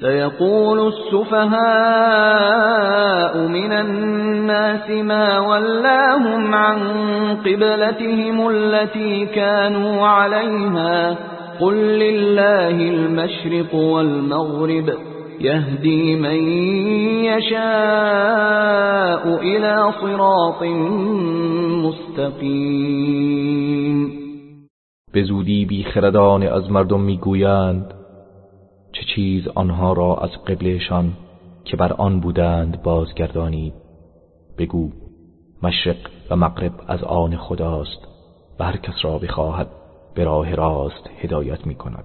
سيقول السفهاء من الناس ما ولاهم عن قبلتهم التي كانوا عليها. قل لله المشرق والمغرب يهدي من يشاء إلى صراط مستقیم به زودی بیخردان از مردم میگویند چه چیز آنها را از قبلشان که بر آن بودند بازگردانید. بگو مشرق و مغرب از آن خداست و هر کس را بخواهد به راه راست هدایت می کند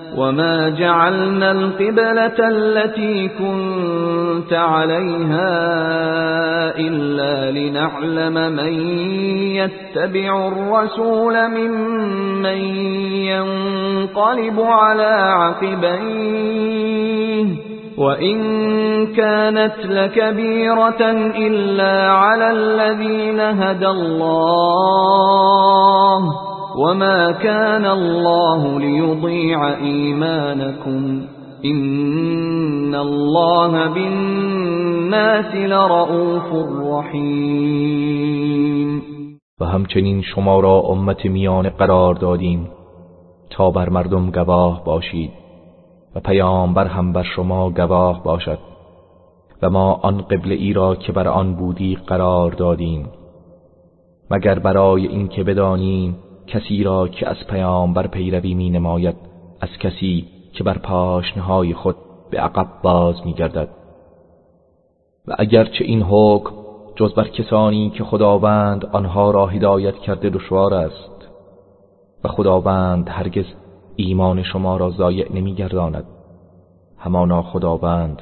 وما جعلنا القبلة التي كنت عليها إلا لنعلم من يتبع الرسول ممن ينقلب على عقبيه وإن كانت لكبيرة إلا على الذين هدى الله وما كان الله ليضيع إيمانكم إن الله بالناس لرؤوف رحيم. و همچنین شما را امت میان قرار دادیم تا بر مردم گواه باشید و پیامبر هم بر شما گواه باشد و ما آن قبل ای را که بر آن بودی قرار دادیم. مگر برای اینکه بدانیم کسی را که از پیامبر پیروی می نماید از کسی که بر پاشنهای خود به عقب باز می گردد و اگرچه این حکم جز بر کسانی که خداوند آنها را هدایت کرده دشوار است و خداوند هرگز ایمان شما را ضایع نمیگرداند همانا خداوند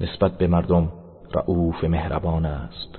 نسبت به مردم رعوف مهربان است.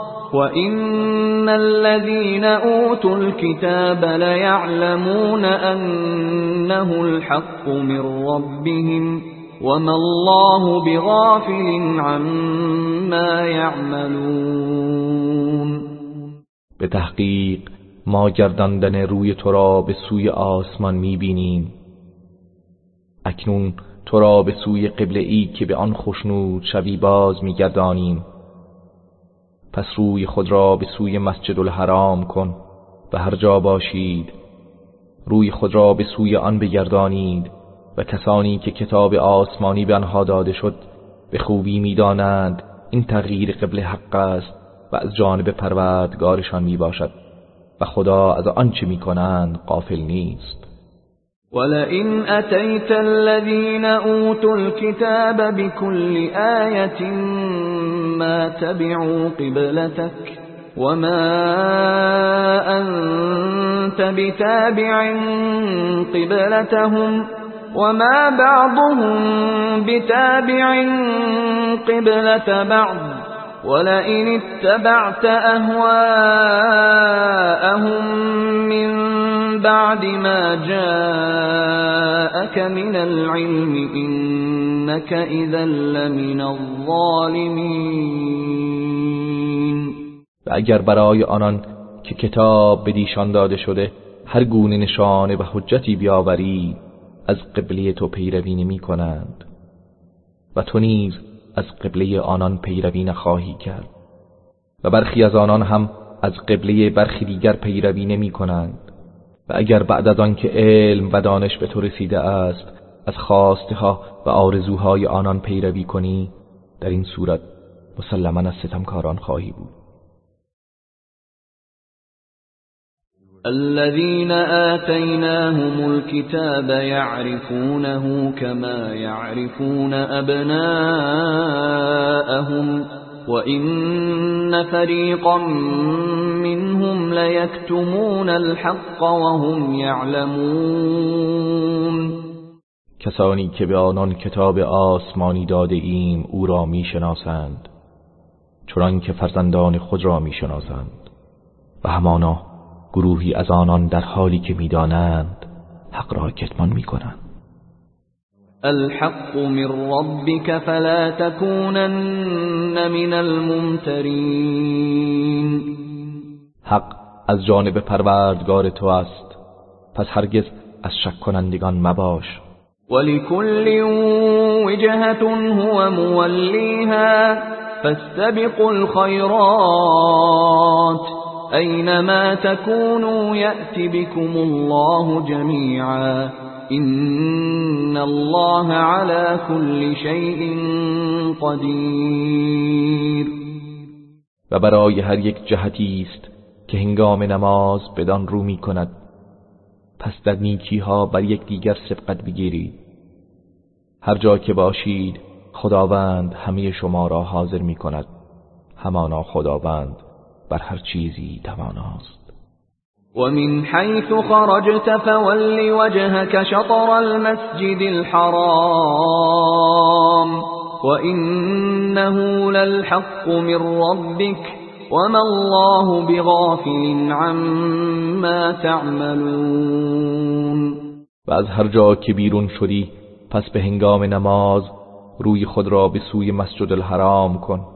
وَإِنَّ الَّذِينَ أُوتُوا الْكِتَابَ لَيَعْلَمُونَ أَنَّهُ الْحَقُّ مِنْ رَبِّهِمْ وَمَا اللَّهُ بِغَافِلٍ عَمَّا يَعْمَلُونَ به تحقیق ما گرداندن روی تو را به سوی آسمان می‌بینیم. اکنون تو را به سوی قبله ای که به آن خوشنود شوی باز میگردانیم. پس روی خود را به سوی مسجد الحرام کن و هر جا باشید روی خود را به سوی آن بگردانید و کسانی که کتاب آسمانی به آنها داده شد به خوبی می‌دانند این تغییر قبل حق است و از جانب پروردگارشان می باشد و خدا از آنچه می کنند قافل نیست. ولئن أتيت الذين أوتوا الكتاب بكل آية ما تبعوا قبلتك وما أنت بتابع قبلتهم وما بعضهم بتابع قبلة بعض ولئن اتبعت أهواءهم من بعد ما جاءك من العلم إنك إذا لمن الظالمين و اگر برای آنان که کتاب به دیشان داده شده هر گونه نشانه و حجتی بیاوری از قبله تو پیروی نمی کنند. و تو نیز از قبله آنان پیروی نخواهی کرد. و برخی از آنان هم از قبله برخی دیگر پیروی نمی کنند. و اگر بعد از آن که علم و دانش به تو رسیده است از خواسته ها و آرزوهای آنان پیروی کنی در این صورت مسلما از ستمکاران خواهی بود. الذين آتيناهم الكتاب يعرفونه كما يعرفون أبناءهم وإن فريقا منهم ليكتمون الحق وهم يعلمون. کسانی که به آنان کتاب آسمانی داده ایم او را می‌شناسند چنان که فرزندان خود را می‌شناسند. و همانا گروهی از آنان در حالی که می‌دانند حق را کتمان می‌کنند. الحق من ربك فلا تكونن من الممترین. حق از جانب پروردگار تو است. پس هرگز از شک کنندگان مباش. ولكل وجهة هو موليها فاستبقوا الخيرات. أينما تكونوا يأتي بكم الله جميعا إن الله على كل شيء قدیر و برای هر یک جهتی است که هنگام نماز بدان رو می کند. پس در نیکی ها بر یک دیگر سبقت بگیرید. هر جا که باشید خداوند همه شما را حاضر می کند. همانا خداوند. بر هر چیزی تواناست. ومن حيث خرجت فول وجهك شطر المسجد الحرام وإنه للحق من ربك وما الله بغافل عما تعملون. و از هر جا که بیرون شدی پس به هنگام نماز روی خود را به سوی مسجد الحرام کن.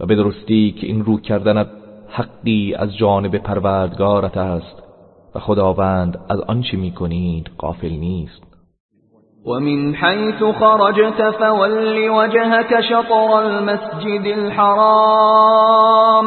و به درستی که این رو کردنت حقی از جانب پروردگارت است و خداوند از آنچه می‌کنید غافل نیست. ومن حيث خرجت فول وجهك شطر المسجد الحرام.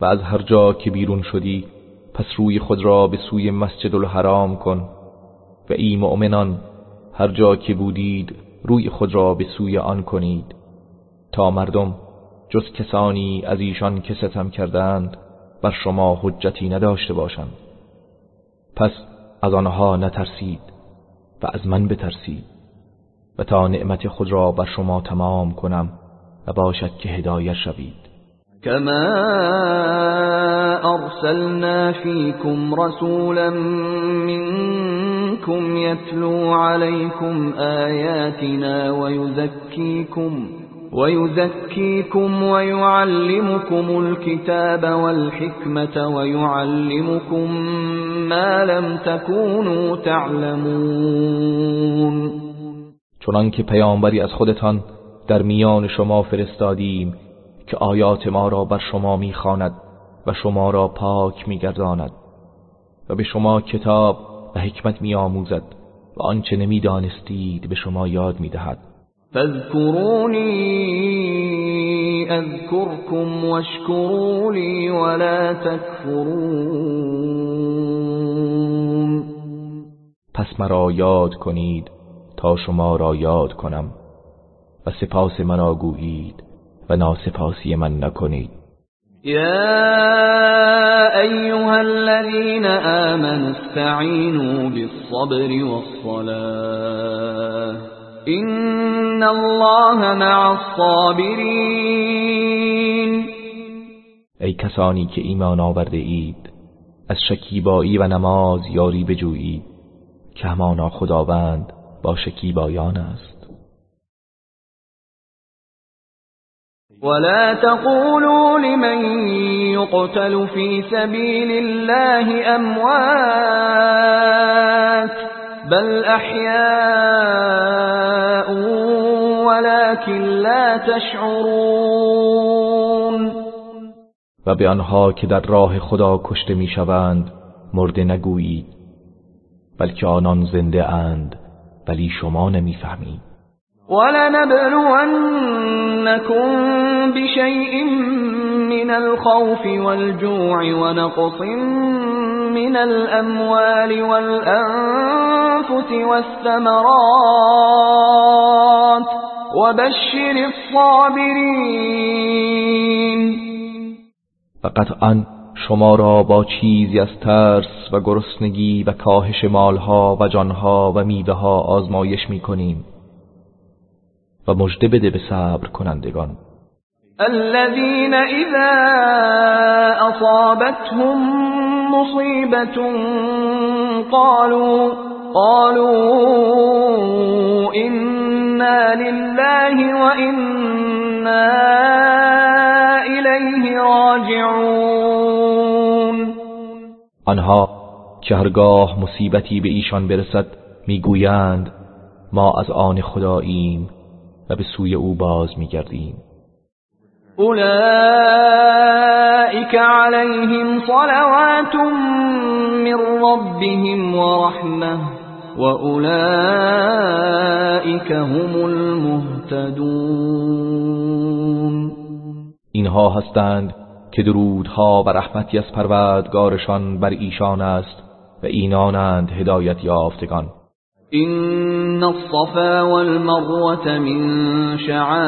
و از هر جا که بیرون شدی پس روی خود را به سوی مسجد الحرام کن و ای مؤمنان هر جا که بودید روی خود را به سوی آن کنید. تا مردم جز کسانی از ایشان که ستم کردند بر شما حجتی نداشته باشند. پس از آنها نترسید و از من بترسید و تا نعمت خود را بر شما تمام کنم و باشد که هدایت شوید. كما أرسلنا فيكم رسولا منكم يتلو عليكم آياتنا ويزكيكم ويزكيكم ويعلمكم الكتاب والحكمة ويعلمكم ما لم تكونوا تعلمون. چنانکه پیامبری از خودتان در میان شما فرستادیم که آیات ما را بر شما می‌خواند و شما را پاک میگرداند و به شما کتاب و حکمت میآموزد و آنچه نمی‌دانستید به شما یاد می‌دهد. فاذكروني اذكركم واشكروا لي ولا تكفرون پس مرا یاد کنید تا شما را یاد کنم و سپاس مرا گویید. و ناسپاسی من نکنید. يا أيها الذين آمنوا استعينوا بالصبر والصلاة. إن الله مع الصابرين ای کسانی که ایمان آورده اید از شکیبایی و نماز یاری بجویید که همانا خداوند با شکیبایان است. ولا تقولوا لمن يقتل في سبيل الله أموات بل احیاء ولكن لا تشعرون و به آنها که در راه خدا کشته می‌شوند مرده نگویید بلکه آنان زنده اند ولی شما نمی‌فهمید. ولنبلونكم بشيء من الخوف والجوع ونقص من الأموال والأنفس والثمرات وبشر الصابرين. و قطعا شما را با چیزی از ترس و گرسنگی و کاهش مالها و جانها و میوه ها آزمایش می کنیم و مژده بده به صبر کنندگان. الذين اذا اصابتهم مصيبه قالوا قالوا انا لله وانا اليه راجعون. آنها که هرگاه مصیبتی به ایشان برسد می‌گویند ما از آن خداییم. و به سوی او باز میگردیم. اولئك عليهم صلوات من ربهم ورحمه واولئك هم المهتدون. اینها هستند که درودها و رحمتی از پروردگارشان بر ایشان است و اینانند هدایت یافتگان. إن الصفا والمروة من شعائر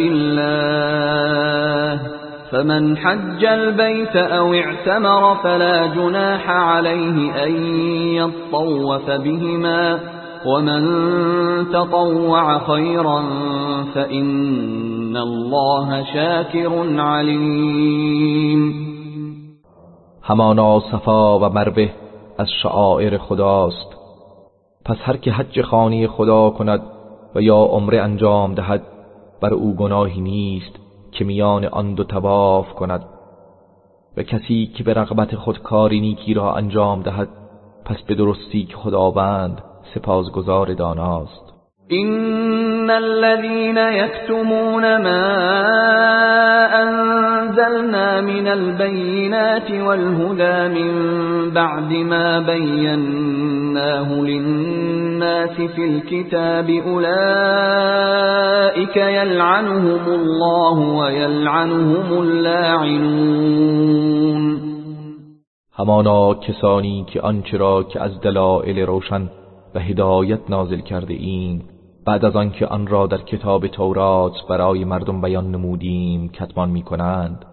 الله فمن حج البيت أو اعتمر فلا جناح عليه أن يطوف بهما ومن تطوع خيرا فإن الله شاكر عليم همانا صفا و مروه از شعائر خداست. پس هر که حج خانی خدا کند و یا عمره انجام دهد بر او گناهی نیست که میان آن دو تواف کند. و کسی که به رغبت خود کاری نیکی را انجام دهد پس به درستی که خداوند سپاسگزار داناست. إن الذين يكتمون ما أنزلنا من البينات والهدى من بعد ما بيناه للناس في الكتاب أولئك يلعنهم الله ويلعنهم اللاعنون همانا کسانی که آنچه را که از دلائل روشن و هدایت نازل کرده این بعد از آنکه آن را در کتاب تورات برای مردم بیان نمودیم کتمان می کنند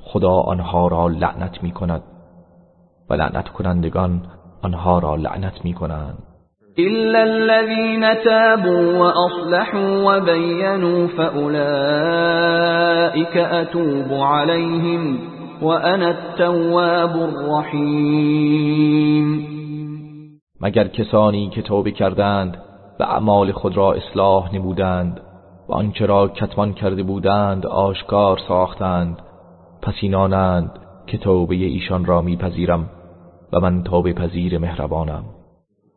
خدا آنها را لعنت می کند و لعنت کنندگان آنها را لعنت می کنند إلا الذين تابوا وأصلحوا وبينوا فأولئك أتوب عليهم وأنا التواب الرحيم. مگر کسانی که توبه کردند و اعمال خود را اصلاح نمودند و آنچه را کتمان کرده بودند آشکار ساختند پس اینانند که توبه ایشان را میپذیرم و من توبه پذیر مهربانم.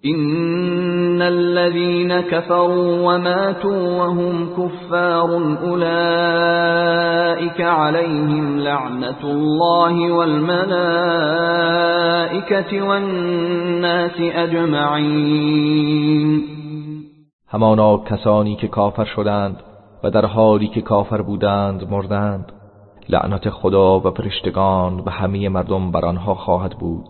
إن الذين كفروا وماتوا وهم كفار أولئك عليهم لعنة الله والملائكة والناس أجمعين. همانا کسانی که کافر شدند و در حالی که کافر بودند مردند. لعنت خدا و فرشتگان و همه مردم بر آنها خواهد بود.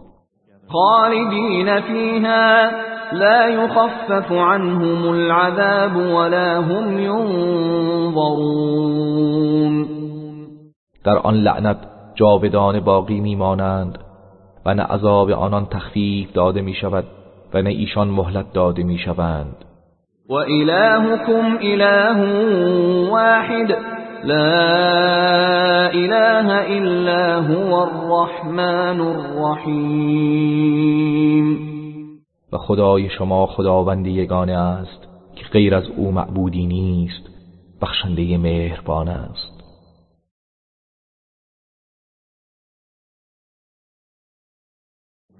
خالدین فيها لا يخفف عنهم العذاب ولا هم ينظرون در آن لعنت جاودانه باقی میمانند و نه عذاب آنان تخفیف داده می شود و نه ایشان مهلت داده می شوند و الهكم اله واحد. لا اله الا هو الرحمن الرحیم و خدای شما خداوند یگانه است که غیر از او معبودی نیست بخشنده مهربان است.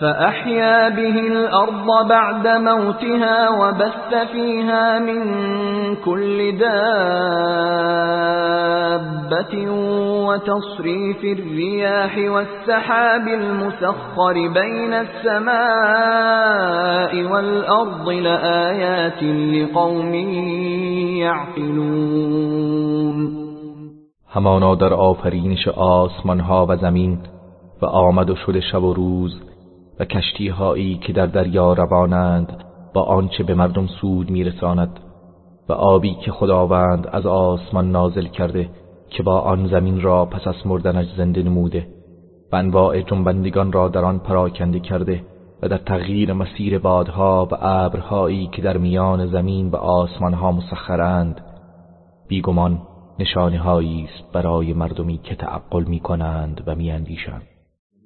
فأحيا به الأرض بعد موتها وبث فيها من كل دابة وتصريف الرياح والسحاب المسخر بين السماء والأرض لآيات لقوم يعقلون. همانا در آفرینش آسمان ها و زمین و آمد و شد شب و روز و کشتی هایی که در دریا روانند با آنچه به مردم سود میرساند و آبی که خداوند از آسمان نازل کرده که با آن زمین را پس از مردنش زنده نموده و انواع جنبندگان را در آن پراکنده کرده و در تغییر مسیر بادها و ابرهایی که در میان زمین و آسمانها مسخرند بیگمان نشانه است برای مردمی که تعقل می کنند و می اندیشند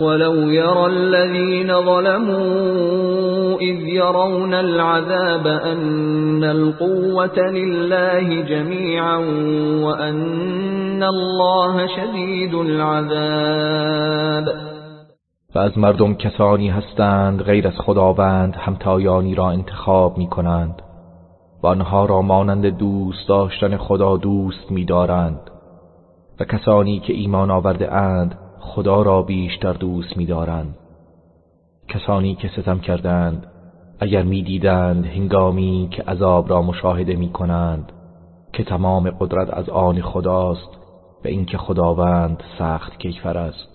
ولو يرى الذين ظلموا إذ يرون العذاب أن القوة لله جميعا وأن الله شدید العذاب و از مردم کسانی هستند غیر از خداوند همتایانی را انتخاب می کنند و آنها را مانند دوست داشتن خدا دوست می دارند و کسانی که ایمان آورده اند خدا را بیشتر دوست می‌دارند. کسانی که ستم کردند اگر می‌دیدند هنگامی که عذاب را مشاهده می کنند که تمام قدرت از آن خداست و اینکه خداوند سخت کیفر است.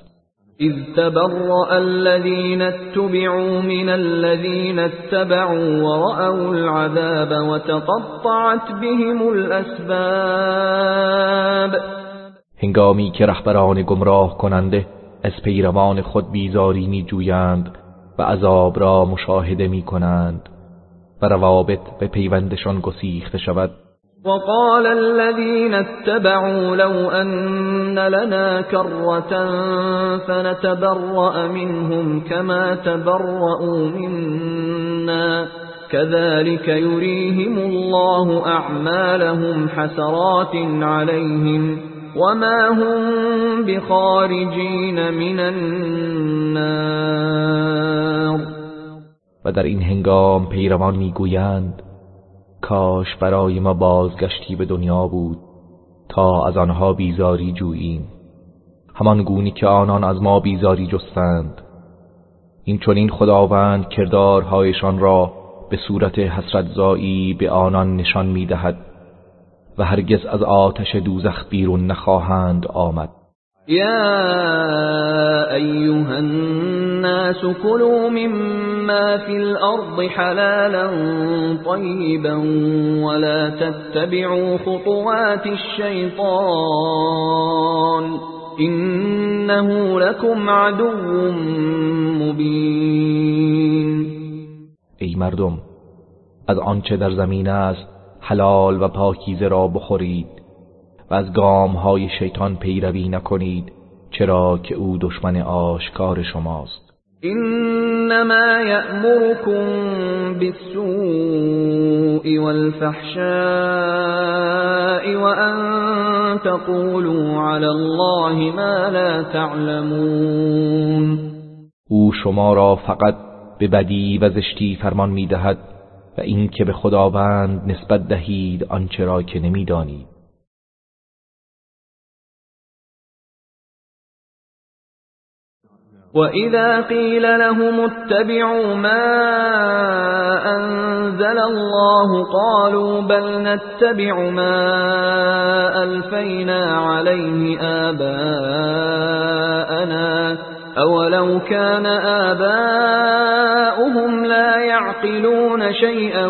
اذ تبرأ الذين اتبعوا من الذين اتبعوا ورأوا العذاب وتقطعت بهم الاسباب. هنگامی که رهبران گمراه کننده از پیروان خود بیزاری می جویند و عذاب را مشاهده می کنند و روابط به پیوندشان گسیخته شود. وقال الذين اتبعوا لو أن لنا كرة فنتبرأ منهم كما تبرأوا منا. كذلك يريهم الله أعمالهم حسرات عليهم. وما هم بخارجین من النار و در این هنگام پیروان می‌گویند کاش برای ما بازگشتی به دنیا بود تا از آنها بیزاری جوییم. همان گونی که آنان از ما بیزاری جستند. این چون خداوند کردارهایشان را به صورت حسرت زایی به آنان نشان می‌دهد. و هرگز از آتش دوزخ بیرون نخواهند آمد. یا ایها الناس كلوا مما في الارض حلالا طيبا ولا تتبعوا خطوات الشيطان انه لكم عدو مبین. ای مردم از آنچه در زمین است حلال و پاکیزه را بخورید و از گام های شیطان پیروی نکنید چرا که او دشمن آشکار شماست. انما یأمركم بالسوء والفحشاء وان تقولوا على الله ما لا تعلمون. او شما را فقط به بدی و زشتی فرمان می‌دهد. و این که به خداوند نسبت دهید آنچه را که نمی‌دانید. وإذا قيل لهم اتبعوا ما أنزل الله قالوا بل نتبع ما ألفينا عليه آباءنا أولو كان آباؤهم لا يعقلون شيئا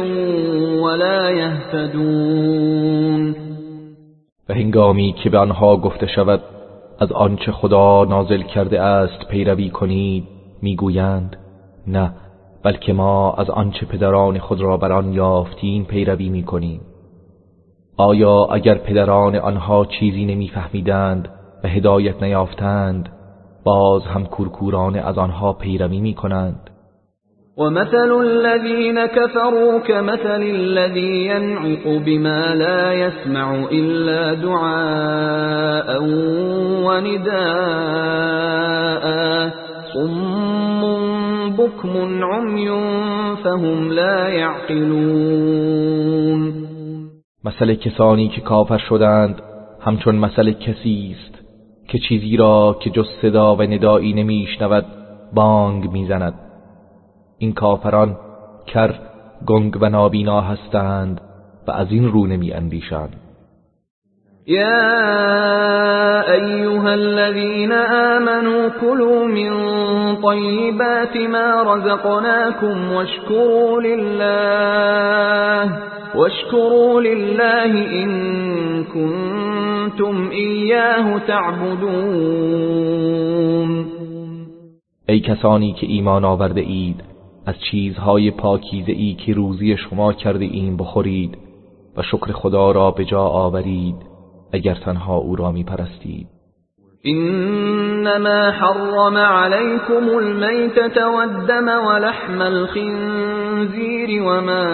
ولا يهتدون و هنگامی که به آنها گفته شود از آنچه خدا نازل کرده است پیروی کنید می‌گویند نه بلکه ما از آنچه پدران خود را بر آن یافتیم پیروی می‌کنیم. آیا اگر پدران آنها چیزی نمیفهمیدند و هدایت نیافتند باز هم کورکوران از آنها پیروی می‌کنند. ومثل الذين كفروا كمثل الذي ينعق بما لا يسمع إلا دعاء ونداء. صم بكم عمي فهم لا يعقلون. مثل کسانی که کافر شدند همچون مثل کسی است. که چیزی را که جز صدا و ندایی نمیشنود بانگ می‌زند. این کافران کر گنگ و نابینا هستند و از این رو نمی اندیشند يا أيها الذين آمنوا كلوا من طيبات ما رزقناكم واشكروا لله واشكروا لله إن كنتم إياه تعبدون. ای کسانی که ایمان آورده اید از چیزهای پاکیزه ای که روزی شما کرده ایم بخورید و شکر خدا را به جا آورید. اگر تنها أو را می پرستید إنما حرم عليكم الميتة والدم ولحم الخنزير وما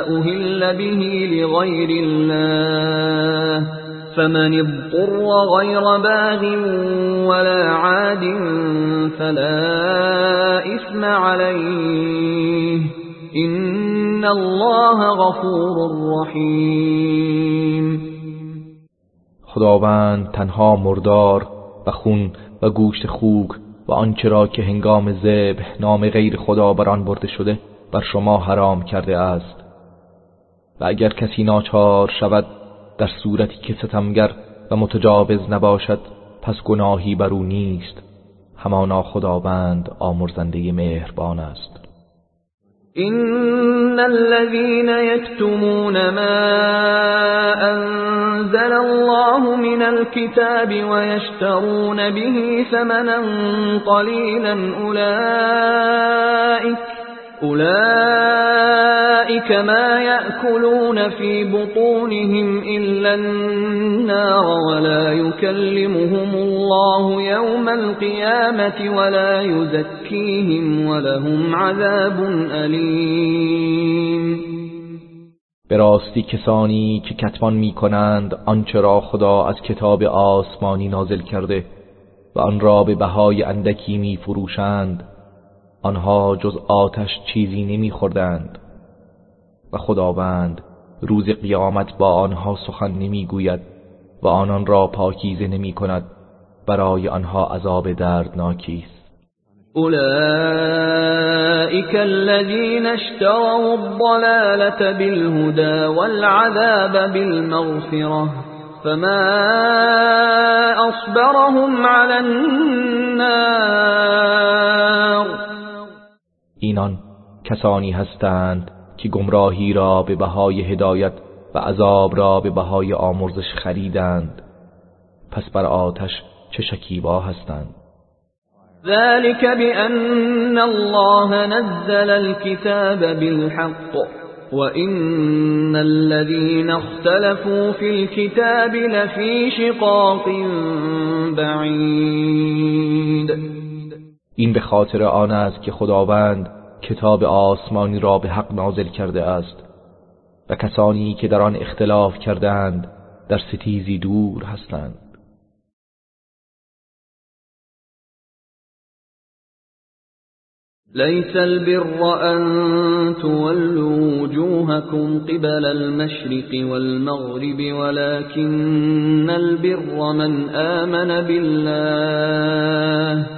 أهل به لغير الله. فمن اضطر غير باغ ولا عاد فلا إثم عليه إن الله غفور رحيم خداوند تنها مردار و خون و گوشت خوک و آنچه را که هنگام ذبح نام غیر خدا بر آن برده شده بر شما حرام کرده است. و اگر کسی ناچار شود در صورتی که ستمگر و متجاوز نباشد پس گناهی بر او نیست. همانا خداوند آمرزنده مهربان است. إن الذين يكتمون ما أنزل الله من الكتاب ويشترون به ثمنا قليلا أولئك أولئك ما يأكلون في بطونهم إلا النار ولا يكلمهم الله يوم القيامة ولا يزكيهم ولهم عذاب أليم. به راستی کسانی که کتمان می کنند آنچه را خدا از کتاب آسمانی نازل کرده و آن را به بهای اندکی می فروشند آنها جز آتش چیزی نمیخوردند. و خداوند روز قیامت با آنها سخن نمی‌گوید و آنان را پاکیزه نمی کند برای آنها عذاب دردناکی است. أولئك الذين اشتروا الضلالة بالهدى والعذاب بالمغفرة فما أصبرهم على النار. اینان کسانی هستند که گمراهی را به بهای هدایت و عذاب را به بهای آمرزش خریدند. پس بر آتش چه شکیبا هستند؟ ذلك بأن الله نزل الكتاب بالحق وإن الذين اختلفوا في الكتاب لفي شقاق بعيد. این به خاطر آن است که خداوند کتاب آسمانی را به حق نازل کرده است و کسانی که در آن اختلاف کردند در ستیزی دور هستند. ليس البر أن تولوا وجوهكم قبل المشرق والمغرب ولكن البر من آمن بالله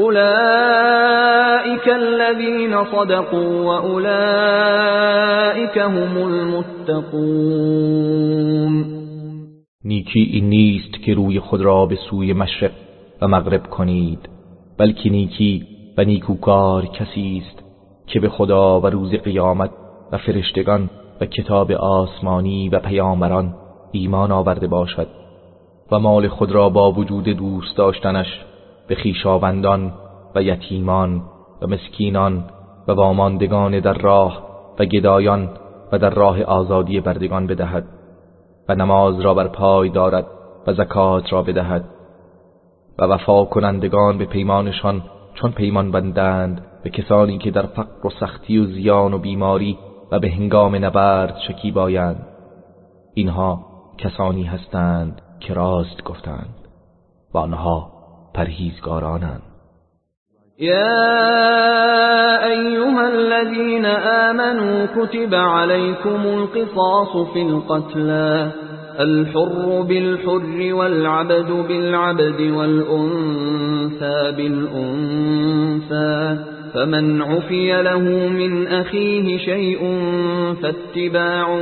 أولئك الذين صدقوا وأولئك هم المتقون. نیکی این نیست که روی خود را به سوی مشرق و مغرب کنید بلکه نیکی و نیکوکار کسی است که به خدا و روز قیامت و فرشتگان و کتاب آسمانی و پیامبران ایمان آورده باشد و مال خود را با وجود دوست داشتنش به خیشاوندان و یتیمان و مسکینان و واماندگان در راه و گدایان و در راه آزادی بردگان بدهد و نماز را بر پای دارد و زکات را بدهد و وفا کنندگان به پیمانشان چون پیمان بندند به کسانی که در فقر و سختی و زیان و بیماری و به هنگام نبرد شکیبایند. اینها کسانی هستند که راست گفتند و آنها پرهیزگارانند. يا أيها الذين آمنوا كتب عليكم القصاص في القتلى الحر بالحر والعبد بالعبد والأنثى بالأنثى. فمن عفي له من أخيه شيء فاتباع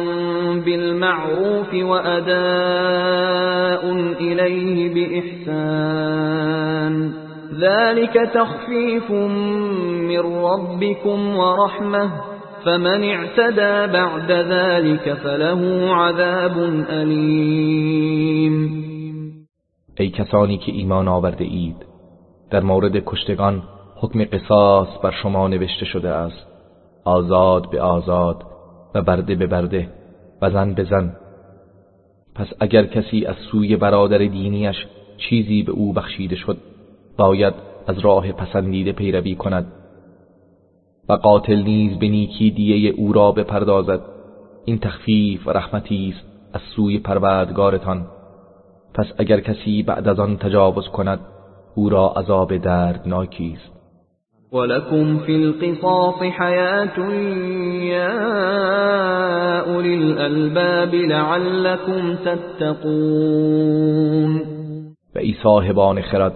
بالمعروف وأداء إليه بإحسان. ذلك تخفيف من ربكم ورحمة. فمن اعتدى بعد ذلك فله عذاب أليم. ای کسانی که ایمان آورده اید در مورد کشتگان حکم قصاص بر شما نوشته شده است. آزاد به آزاد و برده به برده و زن به زن. پس اگر کسی از سوی برادر دینیش چیزی به او بخشیده شد باید از راه پسندیده پیروی کند و قاتل نیز به نیکی دیه او را بپردازد. این تخفیف و رحمتی است از سوی پروردگارتان. پس اگر کسی بعد از آن تجاوز کند او را عذاب دردناکی است. ولكم في القصاص حياة يا أولي الألباب لعلكم تتقون و ای صاحبان خرد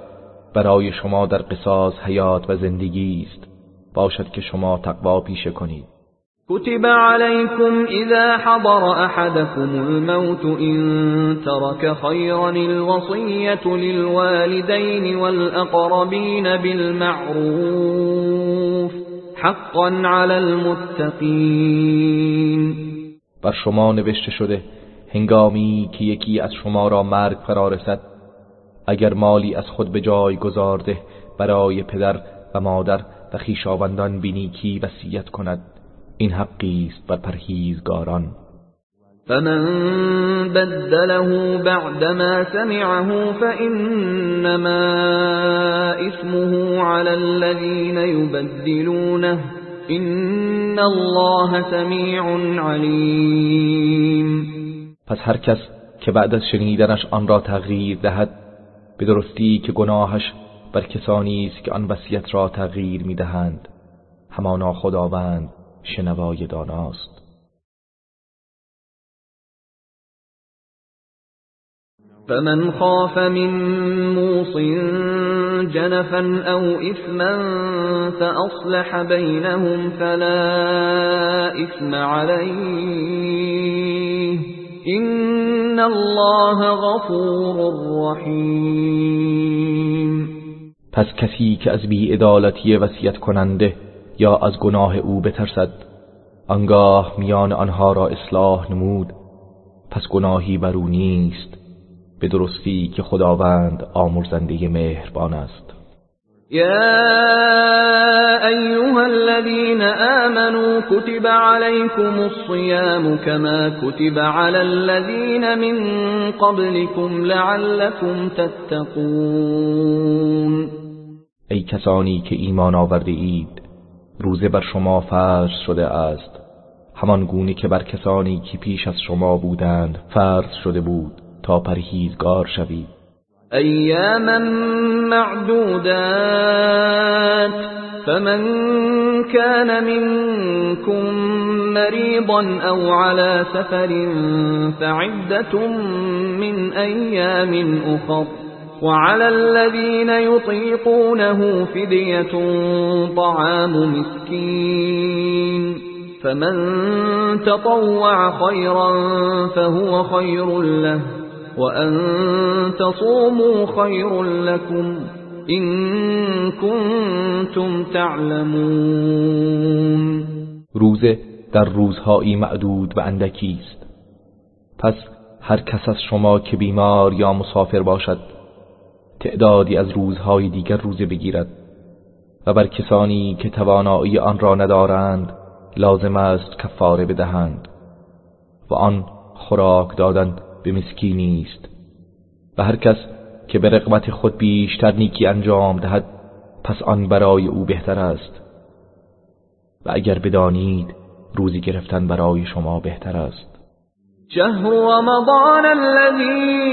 برای شما در قصاص حیات و زندگی است. باشد که شما تقوا پیشه کنید. كتب عليكم إذا حضر أحدكم الموت إن ترك خيرا الوصية للوالدين والأقربين بالمعروف حقا على المتقين بر شما نوشته شده هنگامی که یکی از شما را مرگ فرا رسد اگر مالی از خود به جای گذارده برای پدر و مادر و خویشاوندان بینیکی وصیت کند؟ این حقی است بر پرهیزگاران. فمن بدله بعدما سمعه فإنما اسمه على الذين يبدلونه. إن الله سمیع علیم پس هر کس که بعد از شنیدنش آن را تغییر دهد به درستی که گناهش بر کسانی است که آن وصیت را تغییر می‌دهند. همانا خداوند شنوای داناست. فمن خاف من موص جنفا او اثما فاصلح بينهم فلا اثم عليه. ان الله غفور رحیم پس کسی که از بیعدالتی وصیت کننده یا از گناه او بترسد. آنگاه میان آنها را اصلاح نمود. پس گناهی بر او نیست به درستی که خداوند آمرزنده مهربان است. یا أيها الذين آمنوا كتب عليكم الصيام كما كتب على الذين من قبلكم لعلكم تتقون. ای کسانی که ایمان آورده اید روزه بر شما فرض شده است. همان گونه که بر کسانی که پیش از شما بودند فرض شده بود تا پرهیزگار شوید. ایاما معدودات فمن كان منكم مريضا او على سفر فعدة من ايام اخر. وعلى الذين يطيقونه فدية طعام مسكين. فمن تطوع خيرا فهو خير له وأن تصوموا خير لكم إن كنتم تعلمون. روزه در روزهایی معدود و اندکی است. پس هر کس از شما که بیمار یا مسافر باشد تعدادی از روزهای دیگر روزه بگیرد و بر کسانی که توانایی آن را ندارند لازم است کفاره بدهند و آن خوراک دادن به مسکینی است و هر کس که به رقبت خود بیشتر نیکی انجام دهد پس آن برای او بهتر است و اگر بدانید روزی گرفتن برای شما بهتر است. شهر رمضان الذي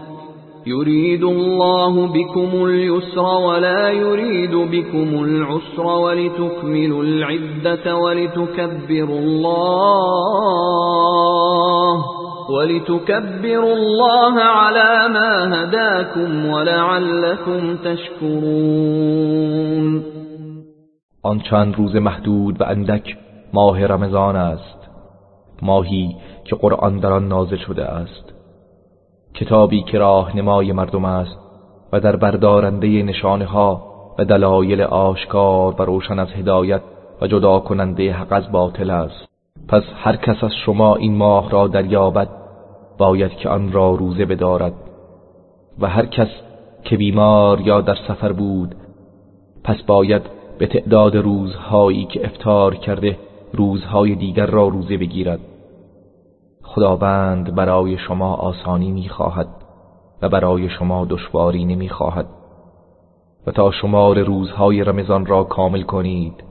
يريد الله بكم اليسر ولا يريد بكم العسر ولتكملوا العدة ولتكبروا الله ولتكبروا الله على ما هداكم ولعلكم تشكرون. آن چند روز محدود و اندک ماه رمضان است ماهی که قرآن در آن نازل شده است. کتابی که راهنمای مردم است و در بردارنده نشانه ها و دلایل آشکار و روشن از هدایت و جدا کننده حق از باطل است. پس هر کس از شما این ماه را دریابد باید که آن را روزه بدارد. و هر کس که بیمار یا در سفر بود پس باید به تعداد روزهایی که افتار کرده روزهای دیگر را روزه بگیرد. خداوند برای شما آسانی می‌خواهد و برای شما دشواری نمی‌خواهد. و تا شمار روزهای رمضان را کامل کنید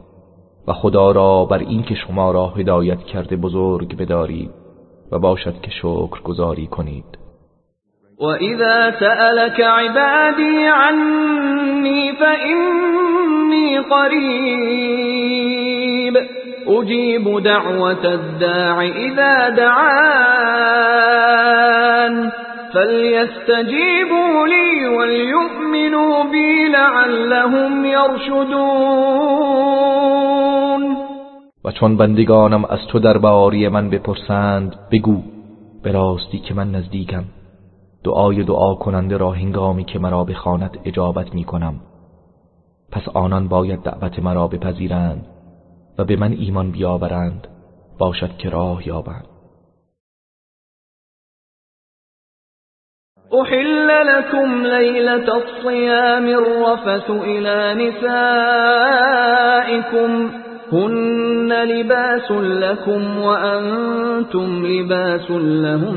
و خدا را بر اینکه شما را هدایت کرده بزرگ بدارید و باشد که شکر گذاری کنید. و اذا سألك عبادی عنی فإنی قریب. اجیب دعوت الداع اذا دعان. فليستجيبوا لي وليؤمنوا بي لعلهم يرشدون. و چون بندگانم از تو درباری من بپرسند بگو به راستی که من نزدیکم. دعای دعا کننده را هنگامی که مرا بخواند اجابت می کنم پس آنان باید دعوت مرا بپذیرند. و به من ایمان بیاورند باشد که راه یابند. احل لكم ليلة الصيام الرفث إلى نسائكم هن لباس لكم وأنتم لباس لهم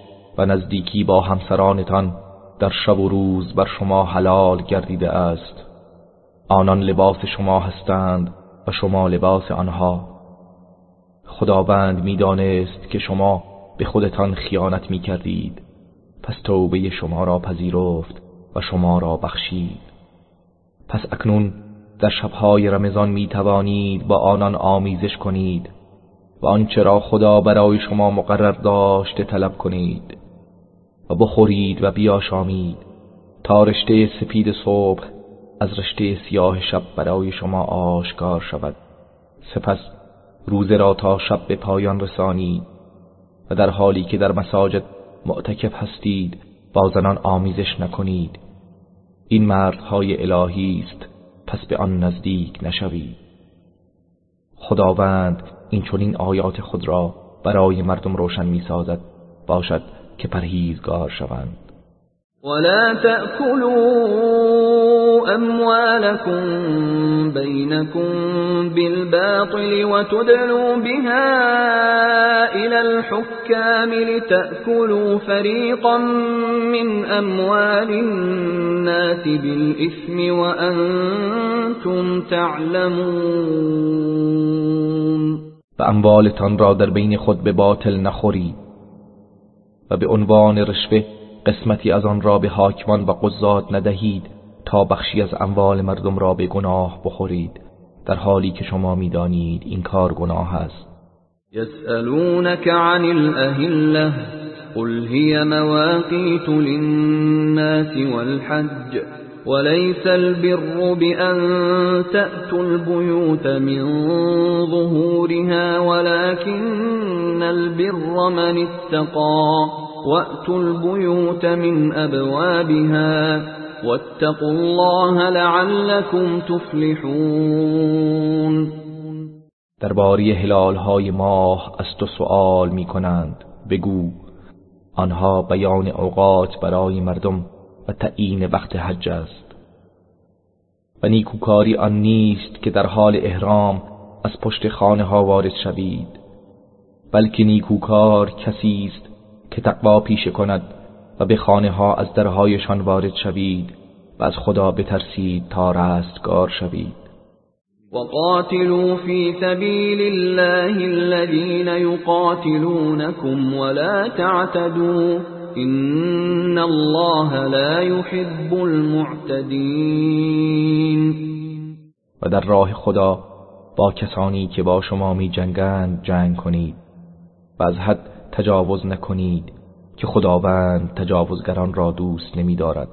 و نزدیکی با همسرانتان در شب و روز بر شما حلال گردیده است. آنان لباس شما هستند و شما لباس آنها. خداوند می‌دانست که شما به خودتان خیانت می کردید پس توبه شما را پذیرفت و شما را بخشید. پس اکنون در شبهای رمضان می توانید با آنان آمیزش کنید و آنچه را خدا برای شما مقرر داشته طلب کنید. و بخورید و بیاشامید. تا رشته سپید صبح از رشته سیاه شب برای شما آشکار شود. سپس روزه را تا شب به پایان رسانید و در حالی که در مساجد معتکف هستید با زنان آمیزش نکنید. این مردهای الهی است پس به آن نزدیک نشوید. خداوند این چنین آیات خود را برای مردم روشن می سازد باشد که پرهیزگار شوند. ولا تأكلوا أموالكم بينكم بالباطل وتدلوا بها إلى الحكام لتأكلوا فريقا من أموال الناس بالإثم وأنتم تعلمون. و اموالتان را در بین خود به باطل نخورید. و به عنوان رشوه قسمتی از آن را به حاکمان و قضات ندهید تا بخشی از اموال مردم را به گناه بخورید. در حالی که شما می‌دانید این کار گناه است. یسألونك عن الاهله قل هي مواقیت للناس والحج. وليس البر بأن تأتوا البيوت من ظهورها ولكن البر من اتقى وأتوا البيوت من أبوابها واتقوا الله لعلكم تفلحون درباره هلال های ماه از تو سؤال می کنند بگو. آنها بیان اوقات برای مردم و تعیین وقت حج است. و نیکوکاری آن نیست که در حال احرام از پشت خانه ها وارد شوید بلکه نیکوکار کسی است که تقوا پیشه کند و به خانه ها از درهایشان وارد شوید و از خدا بترسید تا رستگار شوید. وقاتلوا في سبيل الله الذين يقاتلونكم ولا تعتدوا إن الله لا يحب المعتدين و در راه خدا با کسانی که با شما می جنگند جنگ کنید و از حد تجاوز نکنید که خداوند تجاوزگران را دوست نمی دارد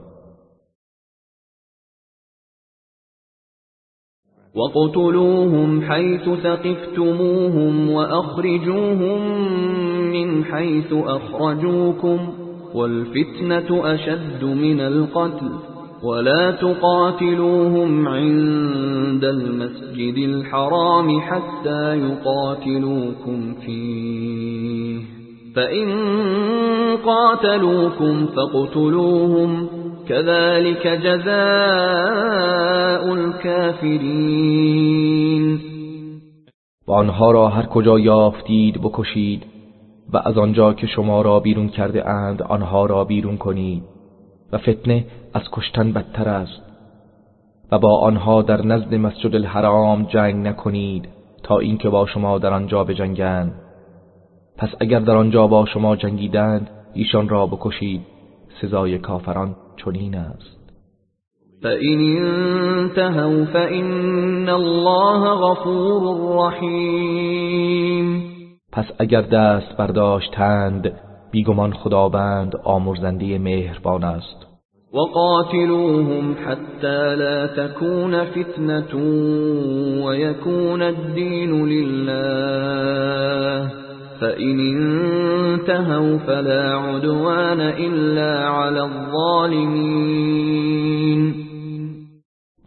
وقتلوهم حيث ثقفتموهم وأخرجوهم من حيث أخرجوكم والفتنة أشد من القتل ولا تقاتلوهم عند المسجد الحرام حتى يقاتلوكم فيه. فإن قاتلوكم فاقتلوهم كذلك جزاء الكافرين. و آنها را هر کجا یافتید بکشید. و از آنجا که شما را بیرون کرده اند آنها را بیرون کنید و فتنه از کشتن بدتر است و با آنها در نزد مسجد الحرام جنگ نکنید تا اینکه با شما در آنجا بجنگند. پس اگر در آنجا با شما جنگیدند ایشان را بکشید. سزای کافران چنین است. فَإِنِ انتهوا فَإِنَّ الله غفور رحیم پس اگر دست برداشتند بیگمان خداوند آمرزنده مهربان است. وقاتلوهم حتى لا تكون فتنة ويكون الدين لله فإن انتهوا فلا عدوان إلا على الظالمين.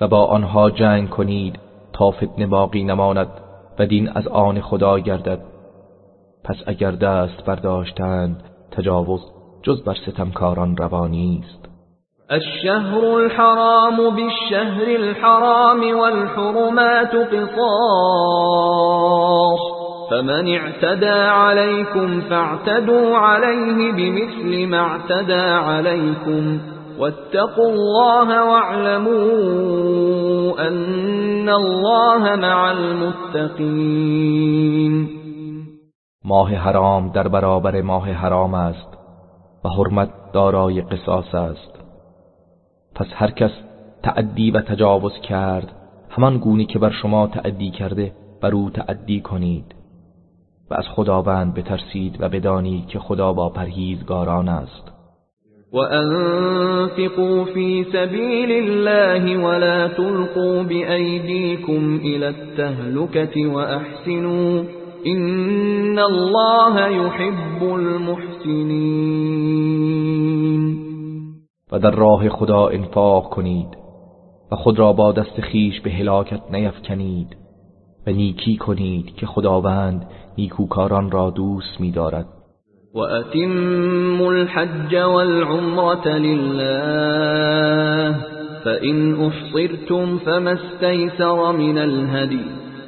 و با آنها جنگ کنید تا فتنه باقی نماند و و دین از آن خدا گردد. پس اگر دست برداشتند تجاوز جز بر ستمکاران روانی است الشهر الحرام بالشهر الحرام والحرمات قصاص فمن اعتدى عليكم فاعتدوا عليه بمثل ما اعتدى عليكم. واتقوا الله واعلموا ان الله مع المتقين. ماه حرام در برابر ماه حرام است و حرمت دارای قصاص است. پس هر کس تعدی و تجاوز کرد همان گونی که بر شما تعدی کرده بر او تعدی کنید. و از خداوند بترسید و بدانید که خدا با پرهیزگاران است. وأنفقوا في سبيل الله ولا تلقوا بأيديكم إلى التهلكة وأحسنوا إن الله يحب المحسنين و در راه خدا انفاق کنید و خود را با دست خیش به هلاکت نیفکنید و نیکی کنید که خداوند نیکوکاران را دوست می‌دارد. وأتموا الحج والعمرة لله فإن أحصرتم فما استيسر من الهدي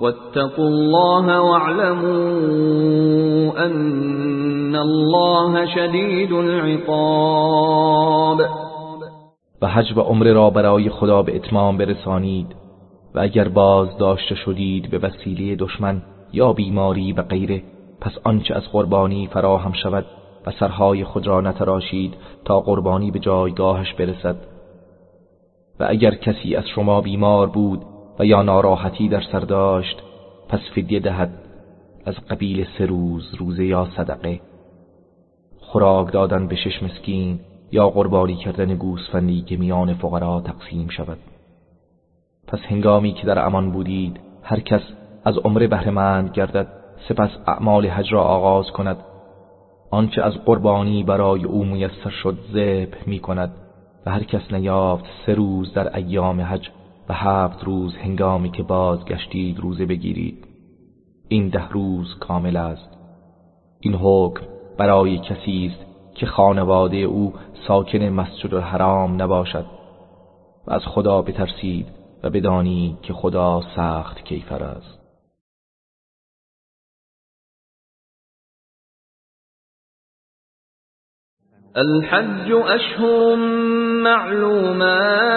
واتقوا الله واعلموا أن الله شديد العقاب. و حج و عمره را برای خدا به اتمام برسانید و اگر باز داشته شدید به وسیله دشمن یا بیماری و غیره پس آنچه از قربانی فراهم شود و سرهای خود را نتراشید تا قربانی به جایگاهش برسد. و اگر کسی از شما بیمار بود و یا ناراحتی در سر داشت پس فدیه دهد از قبیل سه روز روزه یا صدقه. خوراک دادن به شش مسکین یا قربانی کردن گوسفندی که میان فقرا تقسیم شود. پس هنگامی که در امان بودید هر کس از عمره بهرهمند گردد سپس اعمال حج را آغاز کند. آنچه از قربانی برای او میسر شد ذبح می کند و هر کس نیافت سه روز در ایام حج و هفت روز هنگامی که بازگشتید روزه بگیرید. این ده روز کامل است. این حکم برای کسی است که خانواده او ساکن مسجد الحرام نباشد و از خدا بترسید و بدانی که خدا سخت کیفر است. الحج أشهر معلومات.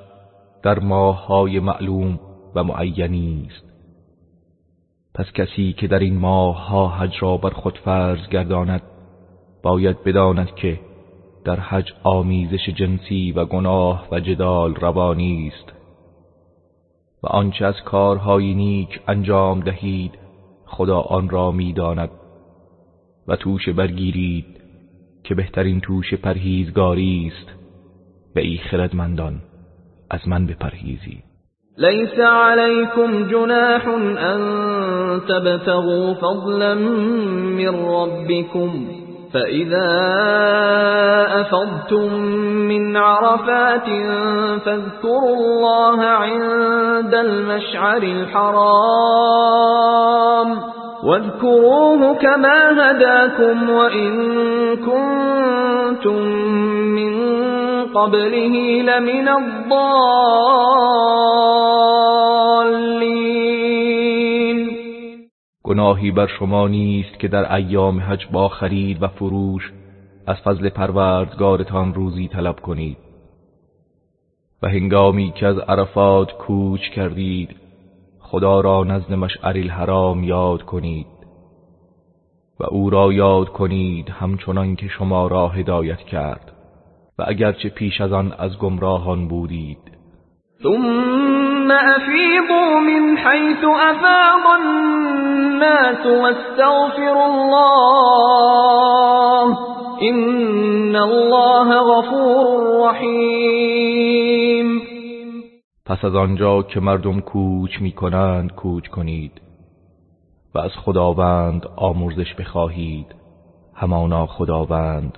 در ماه های معلوم و معینی است. پس کسی که در این ماه ها حج را بر خود فرض گرداند باید بداند که در حج آمیزش جنسی و گناه و جدال روانی است و آنچه از کارهای نیک انجام دهید خدا آن را می‌داند و توش برگیرید که بهترین توش پرهیزگاری است و ای خردمندان. از من بپرهیزید ليس عليكم جناح أن تبتغوا فضلا من ربكم فإذا أفضتم من عرفات فاذكروا الله عند المشعر الحرام واذكروه كما هداكم وإن كنتم من قبله لمن الضالين. گناهی بر شما نیست که در ایام حج با خرید و فروش از فضل پروردگارتان روزی طلب کنید. و هنگامی که از عرفات کوچ کردید خدا را نزد مشعر الحرام یاد کنید و او را یاد کنید همچنان که شما را هدایت کرد. و اگرچه پیش از آن از گمراهان بودید. ثم افیضوا من حيث افاض الناس واستغفروا الله ان الله غفور رحیم پس از آنجا که مردم کوچ می کنند کوچ کنید و از خداوند آمرزش بخواهید. همانا خداوند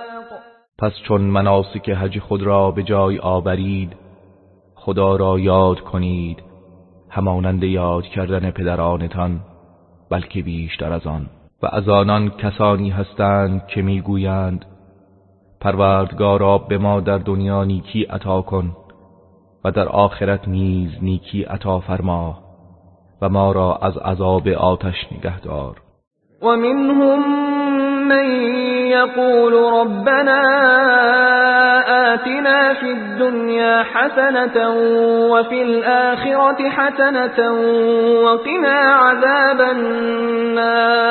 پس چون مناسک حج خود را به جای آورید خدا را یاد کنید همانند یاد کردن پدرانتان بلکه بیشتر از آن. و از آنان کسانی هستند که می‌گویند پروردگارا به ما در دنیا نیکی عطا کن و در آخرت نیز نیکی عطا فرما و ما را از عذاب آتش نگهدار و منهم من يقول ربنا آتنا في الدنيا حسنة وفي الآخرة حسنة وقنا عذاب النار.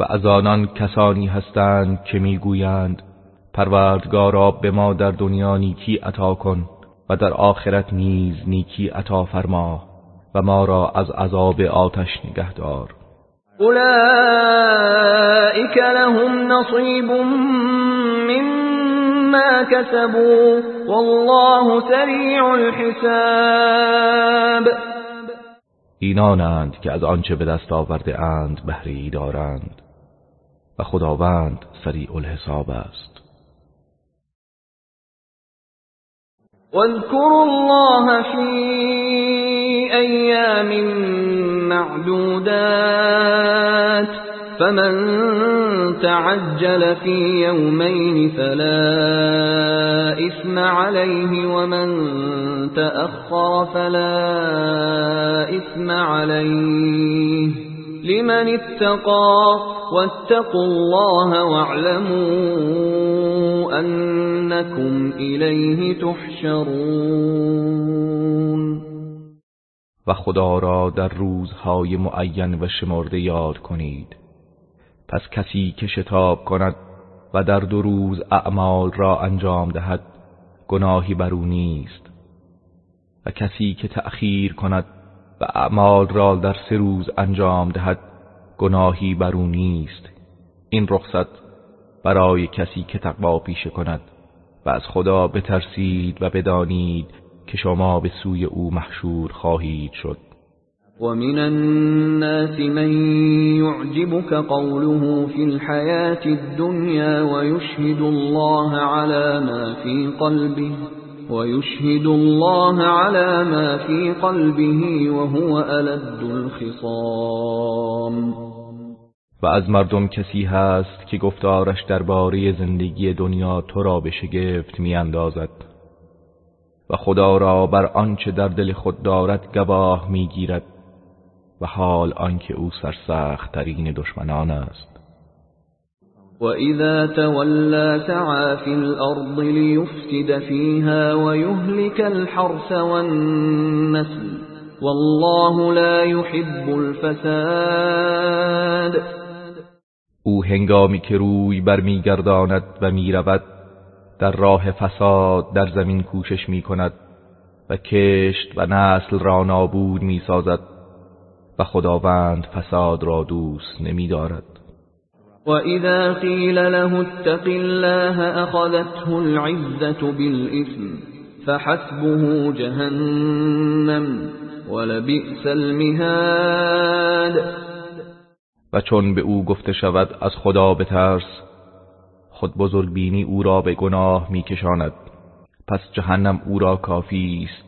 و از آنان کسانی هستند که می‌گویند پروردگارا به ما در دنیا نیکی عطا کن و در آخرت نیز نیکی عطا فرما و ما را از عذاب آتش نگهدار. اولئك لهم نصیب مما كسبوا والله سریع الحساب اینانند که از آنچه به دست آورده اند بهره دارند و خداوند سریع الحساب است. واذكروا الله في أيام معدودات فمن تعجل في يومين فلا إثم عليه ومن تأخر فلا إثم عليه. لمن اتقى واتقوا الله واعلموا أنكم الیه تحشرون. و خدا را در روزهای معین و شمرده یاد کنید. پس کسی که شتاب کند و در دو روز اعمال را انجام دهد گناهی بر او نیست. و کسی که تأخیر کند و اعمال را در سه روز انجام دهد گناهی بر او نیست. این رخصت برای کسی که تقوا پیشه کند و از خدا بترسید و بدانید که شما به سوی او محشور خواهید شد. ومن الناس من يعجبك قوله في الحياة الدنيا ويشهد الله على ما في قلبه ويشهد الله على ما في قلبه وهو ألد الخصام. و از مردم کسی هست که گفتارش درباره زندگی دنیا تو را به شگفت میاندازد. و خدا را بر آنچه در دل خود دارد گواه می‌گیرد. و حال آنکه او سرسخت ترین دشمنان است. وَإِذَا تَوَلَّى سَعَى فِي الْأَرْضِ لِيُفْسِدَ فِيهَا وَيُهْلِكَ الْحَرْثَ وَالنَّسْلَ وَاللَّهُ لَا يُحِبُّ الْفَسَادَ. او هنگامی که روی برمیگرداند و می‌رود در راه فساد در زمین کوشش می کند و کشت و نسل را نابود می سازد و خداوند فساد را دوست نمی دارد و اذا قیل له اتق الله اخذته العزة بالإثم فحسبه جهنم ولبئس المهاد. و چون به او گفته شود از خدا بترس خود بزرگ بینی او را به گناه میکشاند. پس جهنم او را کافی است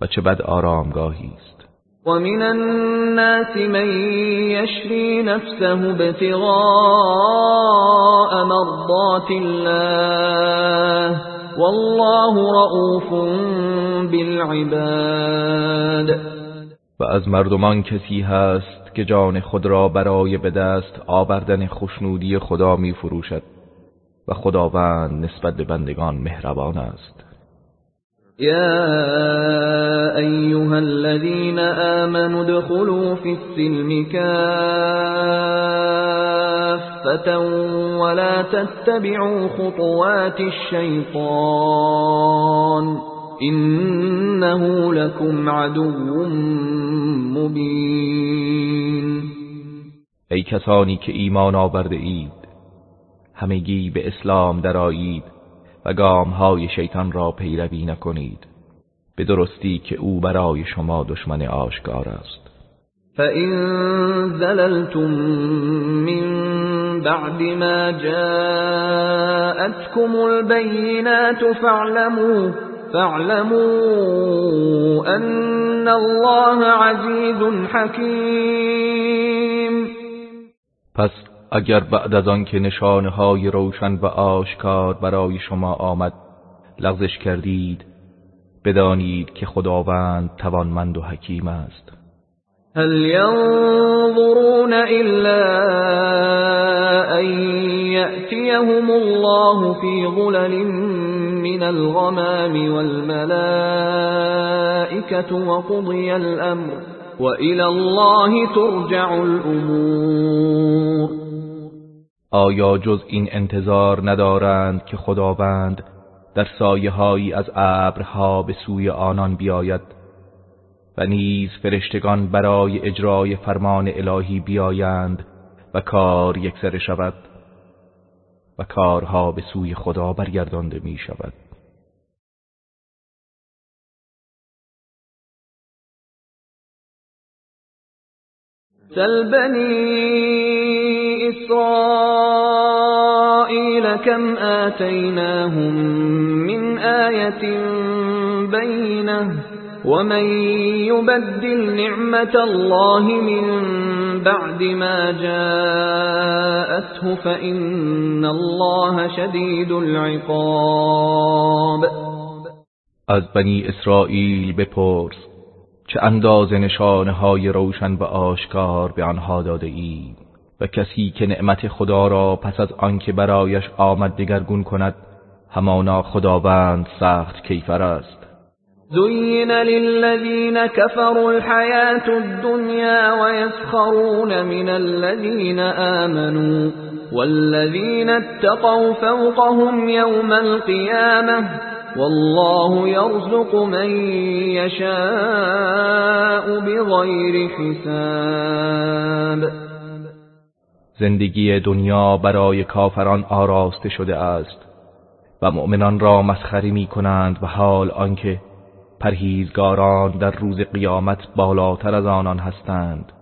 و چه بد آرامگاهی است. و من الناس من یشری نفسه ابتغاء مرضات الله والله رؤوف بالعباد. و از مردمان کسی هست که جان خود را برای به دست آوردن خشنودی خدا می فروشد و خداوند نسبت به بندگان مهربان است. یا ایها الذين آمنوا ادخلوا في السلم كافة ولا تتبعوا خطوات الشيطان انه لكم عدو مبین ای کسانی که ایمان آورده اید همگی به اسلام درایید و های شیطان را پیروی نکنید به درستی که او برای شما دشمن آشکار است. فَإِن زَلَلْتُم من بعد ما جاءتكم البينات فاعلموا فاعلموا ان الله عزیز حکیم پس اگر بعد از آن که نشانه های روشن و آشکار برای شما آمد لغزش کردید بدانید که خداوند توانمند و حکیم است. هل ينظرون الا ان ياتيهم الله في ظلل من الغمام والملائكه وقضي الامر والى الله ترجع الامور. آیا جز این انتظار ندارند که خداوند در سایه هایی از ابرها به سوی آنان بیاید و نیز فرشتگان برای اجرای فرمان الهی بیایند و کار یکسره شود و کارها به سوی خدا برگردانده می شود سل إسرائيل كم آتيناهم من آية بينة ومن يبدل نعمة الله من بعد ما جاءته فإن الله شدید العقاب. از بنی اسرائیل بپرس چه اندازه نشانه های روشن و آشکار به آنها داده ای و کسی که نعمت خدا را پس از آنکه برایش آمد دگرگون کند همانا خداوند سخت کیفر است. زين للذين كفروا الحياة الدنيا ويسخرون من الذين آمنوا والذين اتقوا فوقهم يوم القيامة والله يرزق من يشاء بغير حساب. زندگی دنیا برای کافران آراسته شده است و مؤمنان را مسخری می کنند و حال آنکه پرهیزگاران در روز قیامت بالاتر از آنان هستند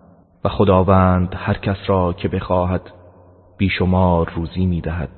و خداوند هر کس را که بخواهد بیشمار روزی می‌دهد.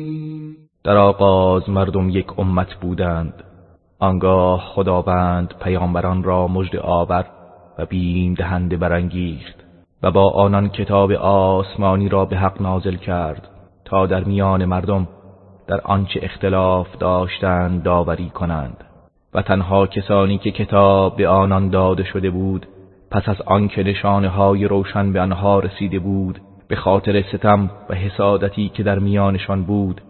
در آغاز مردم یک امت بودند. آنگاه خداوند پیامبران را مجد آور و بیم دهنده برانگیخت و با آنان کتاب آسمانی را به حق نازل کرد تا در میان مردم در آنچه اختلاف داشتند داوری کنند. و تنها کسانی که کتاب به آنان داده شده بود پس از آنکه نشانه های روشن به آنها رسیده بود به خاطر ستم و حسادتی که در میانشان بود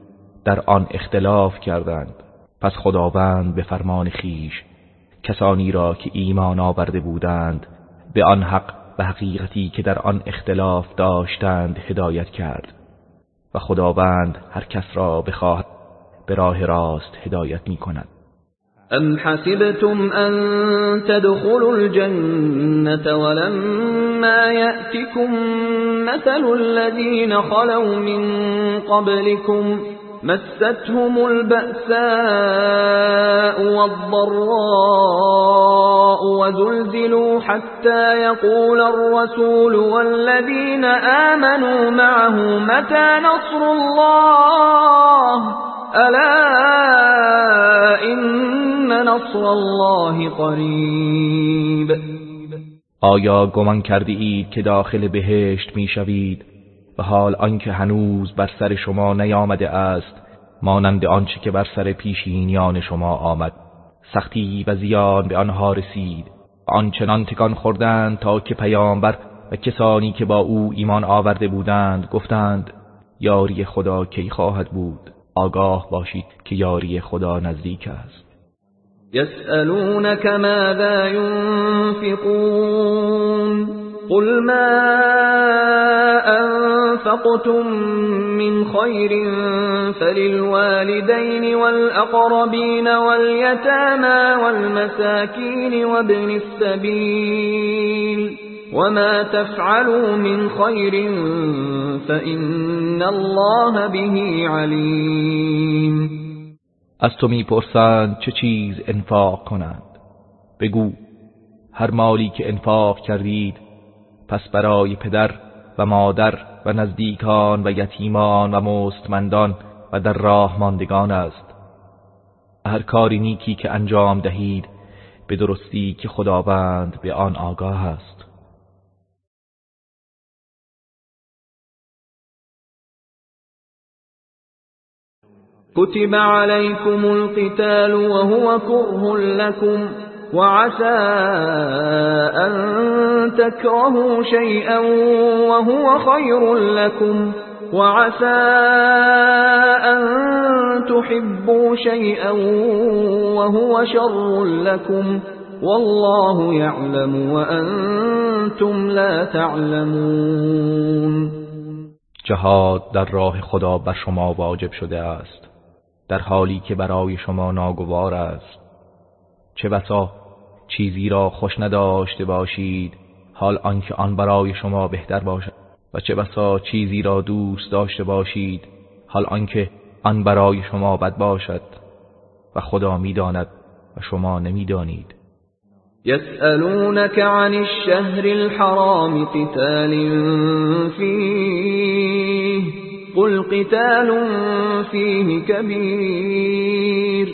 در آن اختلاف کردند. پس خداوند به فرمان خیش کسانی را که ایمان آورده بودند به آن حق و حقیقتی که در آن اختلاف داشتند هدایت کرد. و خداوند هر کس را بخواهد به راه راست هدایت می کند ام حسبتم ان تدخلوا الجنة ولما يأتكم مثل الذين خلوا من قبلكم مستهم البأساء والضراء وزلزلوا حتى يقول الرسول والذين آمنوا معه متى نصر الله؟ ألا إن نصر الله قریب آیا گمان کرده اید که داخل بهشت می شوید و حال آنکه هنوز بر سر شما نیامده است مانند آنچه که بر سر پیشینیان شما آمد. سختی و زیان به آنها رسید. آنچنان تکان خوردند تا که پیامبر و کسانی که با او ایمان آورده بودند گفتند یاری خدا کی خواهد بود؟ آگاه باشید که یاری خدا نزدیک است. یسألونک ماذا قل ما أنفقتم من خير فللوالدين والأقربين واليتامى والمساكين وابن السبيل وما تفعلوا من خير فإن الله به عليم از تو می‌پرسند چه چیز انفاق کنند؟ بگو هر مالی که انفاق کردید پس برای پدر و مادر و نزدیکان و یتیمان و مستمندان و در راه ماندگان است. هر کاری نیکی که انجام دهید به درستی که خداوند به آن آگاه است. كتب عليكم القتال وهو كره لكم وعسى أن تكرهوا شيئا وهو خير لكم وعسى أن تحبوا شيئا وهو شر لكم والله يعلم وأنتم لا تعلمون. جهاد در راه خدا بر شما واجب شده است در حالی که برای شما ناگوار است. چه بسا چیزی را خوش نداشته باشید. حال آنکه آن برای شما بهتر باشد و چه بسا چیزی را دوست داشته باشید. حال آنکه آن برای شما بد باشد و خدا می‌داند و شما نمی‌دانید. يسألونك عن الشهر الحرام قتال فيه قل قتال فيه كبير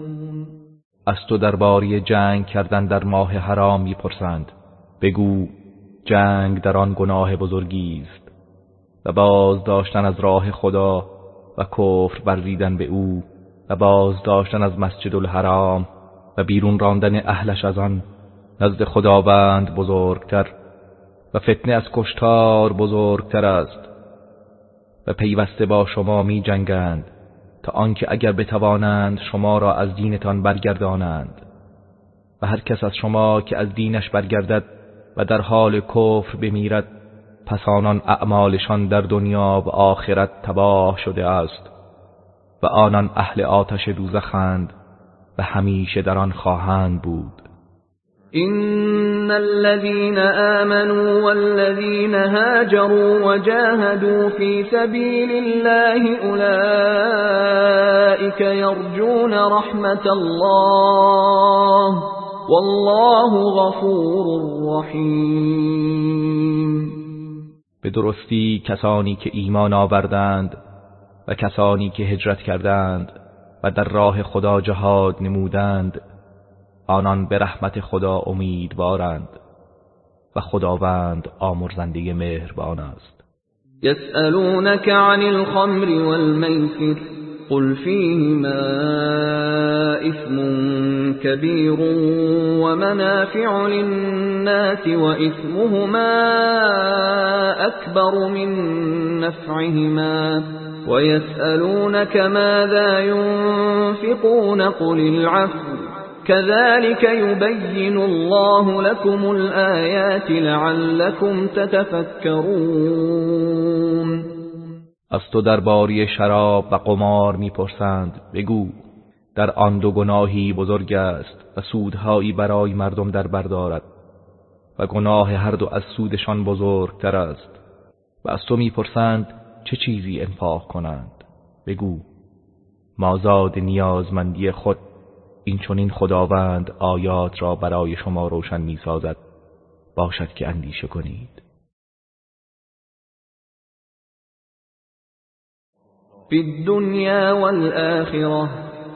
از تو درباره جنگ کردن در ماه حرام می‌پرسند. بگو جنگ در آن گناه بزرگی است و باز داشتن از راه خدا و کفر بردیدن به او و باز داشتن از مسجد الحرام و بیرون راندن اهلش از آن نزد خداوند بزرگتر و فتنه از کشتار بزرگتر است و پیوسته با شما می جنگند تا آنکه اگر بتوانند شما را از دینتان برگردانند. و هر کس از شما که از دینش برگردد و در حال کفر بمیرد پس آنان اعمالشان در دنیا و آخرت تباه شده است و آنان اهل آتش دوزخند و همیشه در آن خواهند بود. إن الذين آمنوا والذين هاجروا وجاهدوا في سبيل الله أولئك يرجون رحمة الله والله غفور رحیم به درستی کسانی که ایمان آوردند و کسانی که هجرت کردند و در راه خدا جهاد نمودند آنان به رحمت خدا امیدوارند و خداوند آمرزنده مهربان است. یسألونك عن الخمر والمیسر قل فيهما إثم كبير ومنافع للناس وإثمهما أكبر من نفعهما ويسألونك ماذا ينفقون قل العفو كذلك يبين الله لكم الآيات لعلكم تتفكرون. از تو درباره شراب و قمار می‌پرسند بگو در آن دو گناهی بزرگ است و سودهایی برای مردم در بردارد و گناه هر دو از سودشان بزرگتر است و از تو می‌پرسند چه چیزی انفاق کنند. بگو مازاد نیازمندی خود این چونین خداوند آیات را برای شما روشن می‌سازد. باشد که اندیشه کنید. في الدنيا والآخرة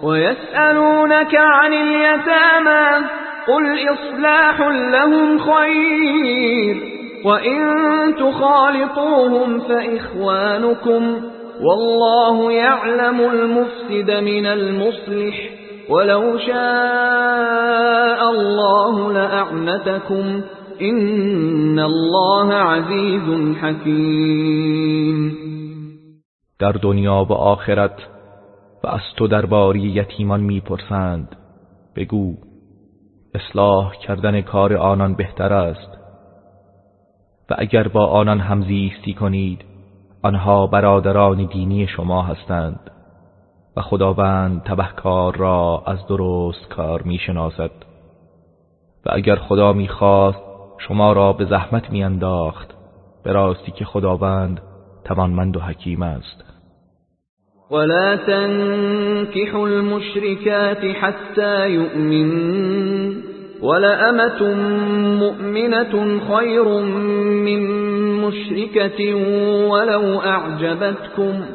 ويسألونك عن اليتامى قل إصلاح لهم خير وإن تخالطوهم فإخوانكم والله يعلم المفسد من المصلح ولو شاء الله لأعنتكم إن الله عزيز حكيم. در دنیا و آخرت و از تو درباره یتیمان می‌پرسند. بگو اصلاح کردن کار آنان بهتر است. و اگر با آنان همزیستی کنید آنها برادران دینی شما هستند. و خداوند تبهکار را از درست کار می‌شناسد. و اگر خدا می‌خواست شما را به زحمت میانداخت. به راستی که خداوند توانمند و حکیم است. ولا تنكحوا المشركات حتى يؤمنوا. ولأمة مؤمنة خير من مشركة ولو أعجبتكم.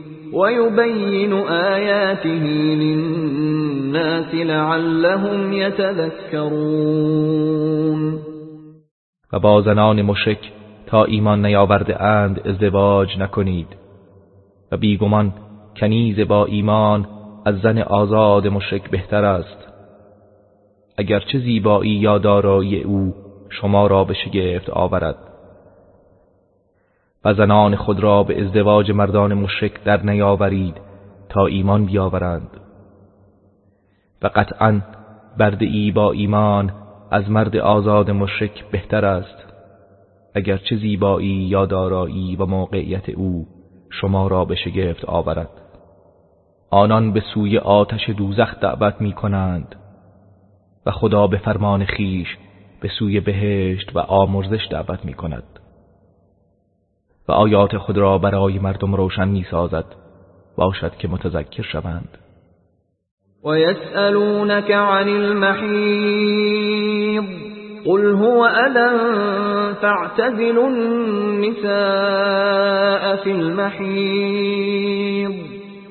ويبين آياته للناس لعلهم يتذكرون. و با زنان مشک تا ایمان نیاورده اند ازدواج نکنید. و بیگمان کنیز با ایمان از زن آزاد مشرک بهتر است. اگرچه زیبایی یا دارایی او شما را به شگفت آورد. و زنان خود را به ازدواج مردان مشرک در نیاورید تا ایمان بیاورند. و قطعا برد ای با ایمان از مرد آزاد مشرک بهتر است. اگرچه زیبایی یا دارایی و موقعیت او شما را به شگفت آورد. آنان به سوی آتش دوزخ دعوت می کنند و خدا به فرمان خیش به سوی بهشت و آمرزش دعوت می کند. آیات خود را برای مردم روشن می سازد باشد که متذکر شوند. و یسألونك عن المحیض قل هو أذى فاعتزلوا النساء في المحيض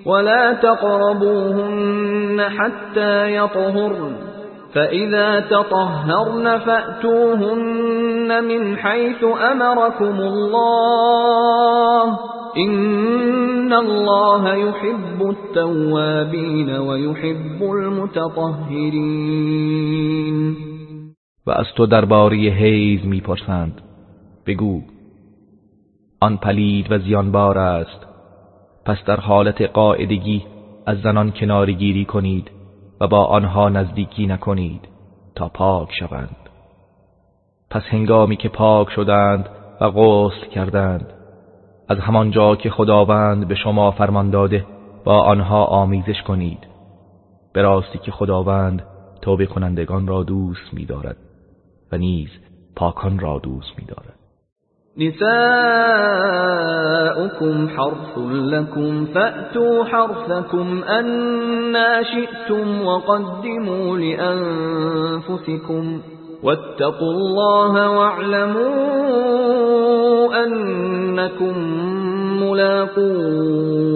ولا تقربوهن حتى يطهرن فإذا تطهرن فأتوهن من حيث أمركم الله إن الله يحب التوابين ويحب المتطهرين. و از تو درباره حیز می‌پرسند. بگو آن پلید و زیانبار است. پس در حالت قاعدگی از زنان کنارگیری کنید. و با آنها نزدیکی نکنید تا پاک شوند. پس هنگامی که پاک شدند و غسل کردند از همانجا که خداوند به شما فرمان داده با آنها آمیزش کنید. به راستی که خداوند توبه کنندگان را دوست می‌دارد و نیز پاکان را دوست می‌دارد. نساؤكم حرث لكم فأتوا حرثكم أنا شئتم وقدموا لأنفسكم واتقوا الله واعلموا أنكم ملاقوه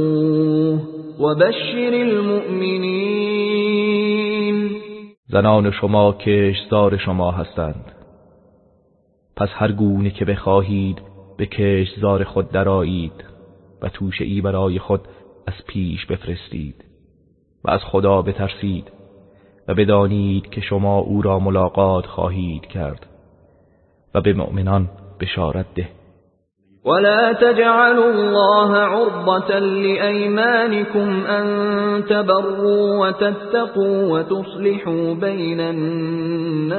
وبشر المؤمنين. زنان شما کشتار شما هستند. پس هر گونه که بخواهید به کشزار خود درایید و توشه ای برای خود از پیش بفرستید و از خدا بترسید و بدانید که شما او را ملاقات خواهید کرد و به مؤمنان بشارت ده. ولا تجعلوا الله عرضة لأيمانكم أن تبروا وتتقوا وتصلحوا بين الناس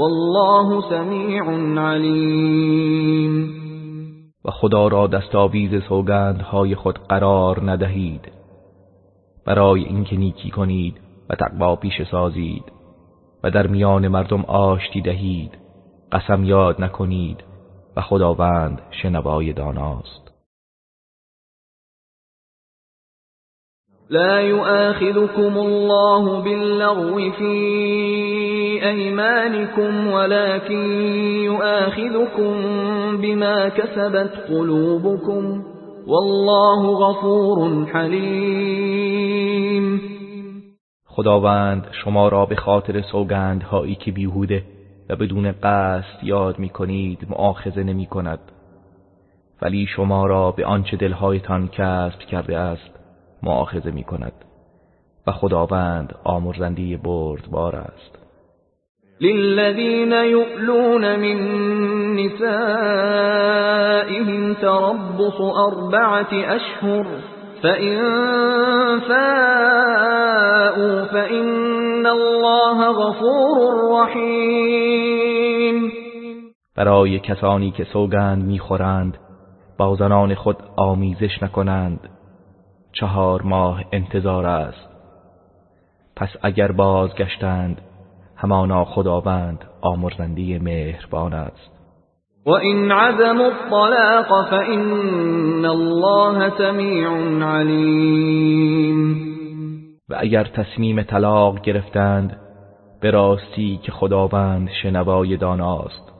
والله سمیع علیم و خدا را دستاویز سوگندهای خود قرار ندهید. برای اینکه نیکی کنید و تقوا پیش سازید و در میان مردم آشتی دهید قسم یاد نکنید و خداوند شنوای داناست. لا يؤاخذكم الله باللغو في أيمانكم ولكن يؤاخذكم بما كسبت قلوبكم والله غفور حلیم خداوند شما را به خاطر سوگندهایی که بیهوده و بدون قصد یاد می کنید معاخذه نمی کند ولی شما را به آنچه دلهایتان کسب کرده است معاخذه می کند و خداوند آمرزندی بردبار است. للذین یؤلون من نسائهم تربص اربعة اشهر فإن فاءوا فإن الله غفور رحیم. برای کسانی که سوگند می‌خورند با زنان خود آمیزش نکنند. چهار ماه انتظار است. پس اگر بازگشتند همانا خداوند آمرزنده مهربان است. و این عزم الطلاق فإن الله سمیع علیم و اگر تصمیم طلاق گرفتند به راستی که خداوند شنوای داناست.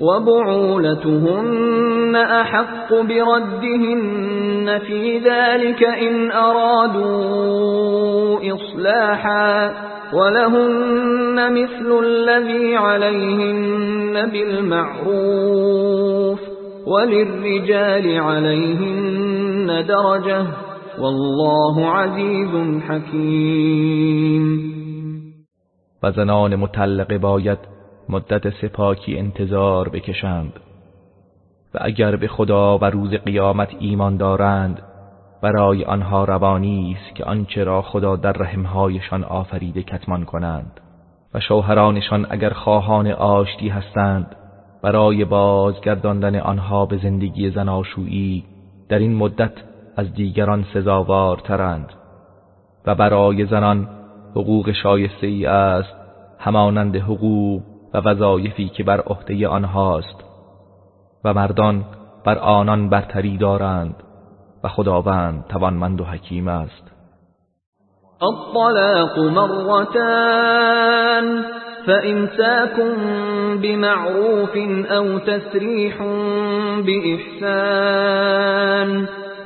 وبعولتهن أحق بردهن في ذلك إن أرادوا إصلاحا ولهن مثل الذي عليهن بالمعروف وللرجال عليهن درجة والله عزيز حكيم. و زنان مطلقه باید مدت سپاکی انتظار بکشند و اگر به خدا و روز قیامت ایمان دارند برای آنها روانی است که آنچه را خدا در رحمهایشان آفریده کتمان کنند و شوهرانشان اگر خواهان آشتی هستند برای بازگرداندن آنها به زندگی زناشویی در این مدت از دیگران سزاوارترند و برای زنان حقوق شایسته ای است همانند حقوق و وظایفی که بر عهده آنهاست و مردان بر آنان برتری دارند و خداوند توانمند و حکیم است. الطلاق مرتان فإمساكم بمعروف أو تسريح بإحسان.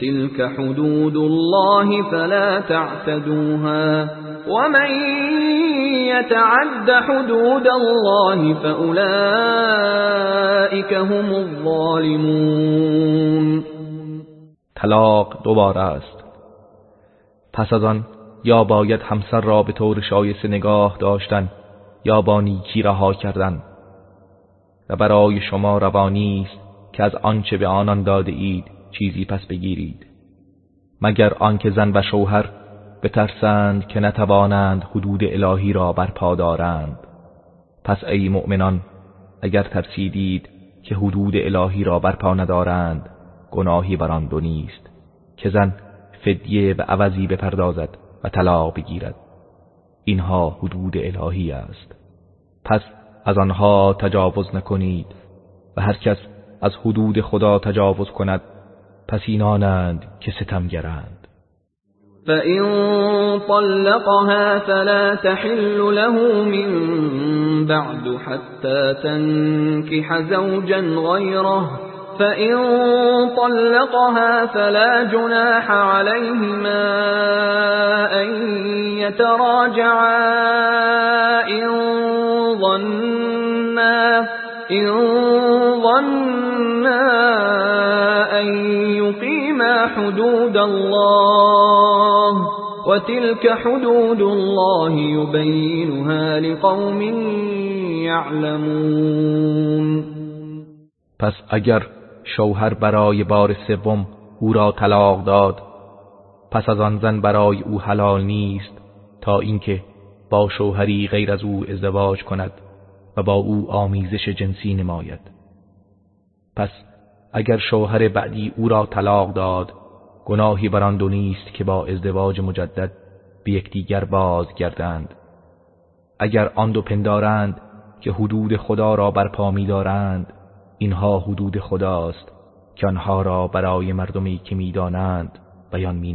تلك حدود الله فلا تعتدوها. ومن يتعد حدود الله فأولئك هم الظالمون. طلاق دوباره است. پس از آن یا باید همسر را به طور شایسته نگاه داشتن یا با نیکی رها کردن. و برای شما روانی است که از آنچه به آنان داده اید چیزی پس بگیرید. مگر آنکه زن و شوهر بترسند که نتوانند حدود الهی را برپا دارند. پس ای مؤمنان اگر ترسیدید که حدود الهی را برپا ندارند گناهی بر آن دو نیست که زن فدیه به عوضی بپردازد و طلاق بگیرد. اینها حدود الهی است. پس از آنها تجاوز نکنید و هر کس از حدود خدا تجاوز کند پس اینانند که ستمگرند فإن طلقها فلا تحل له من بعد حتى تنكح زوجا غيره. فإن طلقها فلا جناح عليهما أن يتراجعا إن ظنا إن ظنا أن حدود الله وتلك حدود الله يبينها لقوم يعلمون پس اگر شوهر برای بار سوم او را طلاق داد پس از آن زن برای او حلال نیست تا اینکه با شوهری غیر از او ازدواج کند. و با او آمیزش جنسی نماید. پس اگر شوهر بعدی او را طلاق داد گناهی بر آن دو نیست که با ازدواج مجدد به یکدیگر بازگردند. اگر آن دو پندارند که حدود خدا را برپا دارند اینها حدود خداست که آنها را برای مردمی که می‌دانند بیان می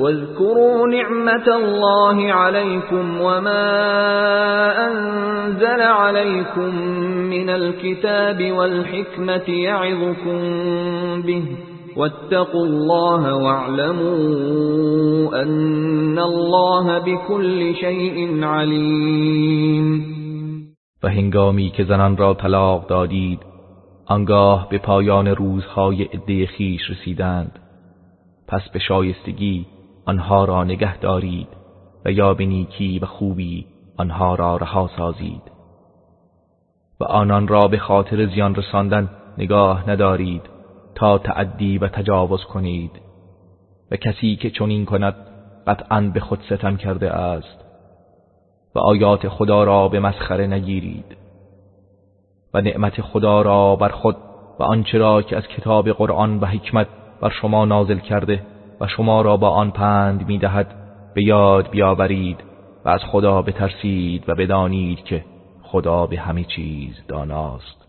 واذكروا نعمة الله عليكم وما أنزل عليكم من الكتاب والحكمة يعظكم به واتقوا الله واعلموا ان الله بكل شيء علیم و هنگامی که زنان را طلاق دادید آنگاه به پایان روزهای عده خیش رسیدند. پس به شایستگی آنها را نگه دارید و یا به نیکی و خوبی آنها را رها سازید. و آنان را به خاطر زیان رساندن نگاه ندارید تا تعدی و تجاوز کنید. و کسی که چنین کند قطعا به خود ستم کرده است و آیات خدا را به مسخره نگیرید. و نعمت خدا را بر خود و آنچه را که از کتاب قرآن و حکمت بر شما نازل کرده و شما را با آن پند می‌دهد به یاد بیاورید و از خدا بترسید و بدانید که خدا به همه چیز داناست.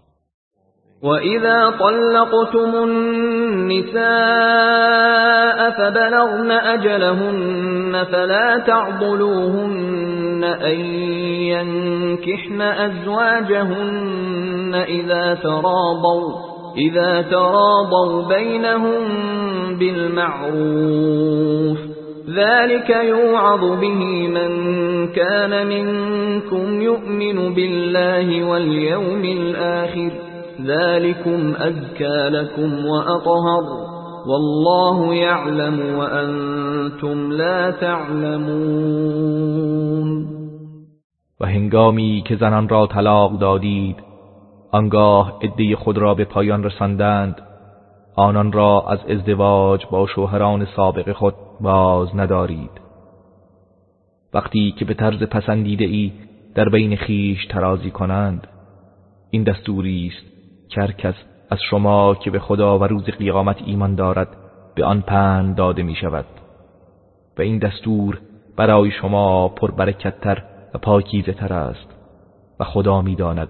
وَإِذَا طَلَّقْتُمُ النِّسَاءَ فَبَلَغْنَ أَجَلَهُنَّ فَلَا تَعْضُلُوهُنَّ أَن يَنكِحْنَ أَزْوَاجَهُنَّ إِذَا تَرَاضَوْا. إِذَا تَرَاضَوْا بَيْنَهُم بِالْمَعْرُوفِ ذَلِكَ يُوعَظُ بِهِ مَن كَانَ مِنكُمْ يُؤْمِنُ بِاللَّهِ وَالْيَوْمِ الْآخِرِ ذلكم أزكى لكم وأطهر والله يعلم وأنتم لا تعلمون. و هنگامی که زنان را طلاق دادید آنگاه عده خود را به پایان رساندند. آنان را از ازدواج با شوهران سابق خود باز ندارید. وقتی که به طرز پسندیده ای در بین خیش ترازی کنند این دستوری است که کس از شما که به خدا و روز قیامت ایمان دارد به آن پند داده می شود و این دستور برای شما پربرکتتر و پاکیزه تر است و خدا می‌داند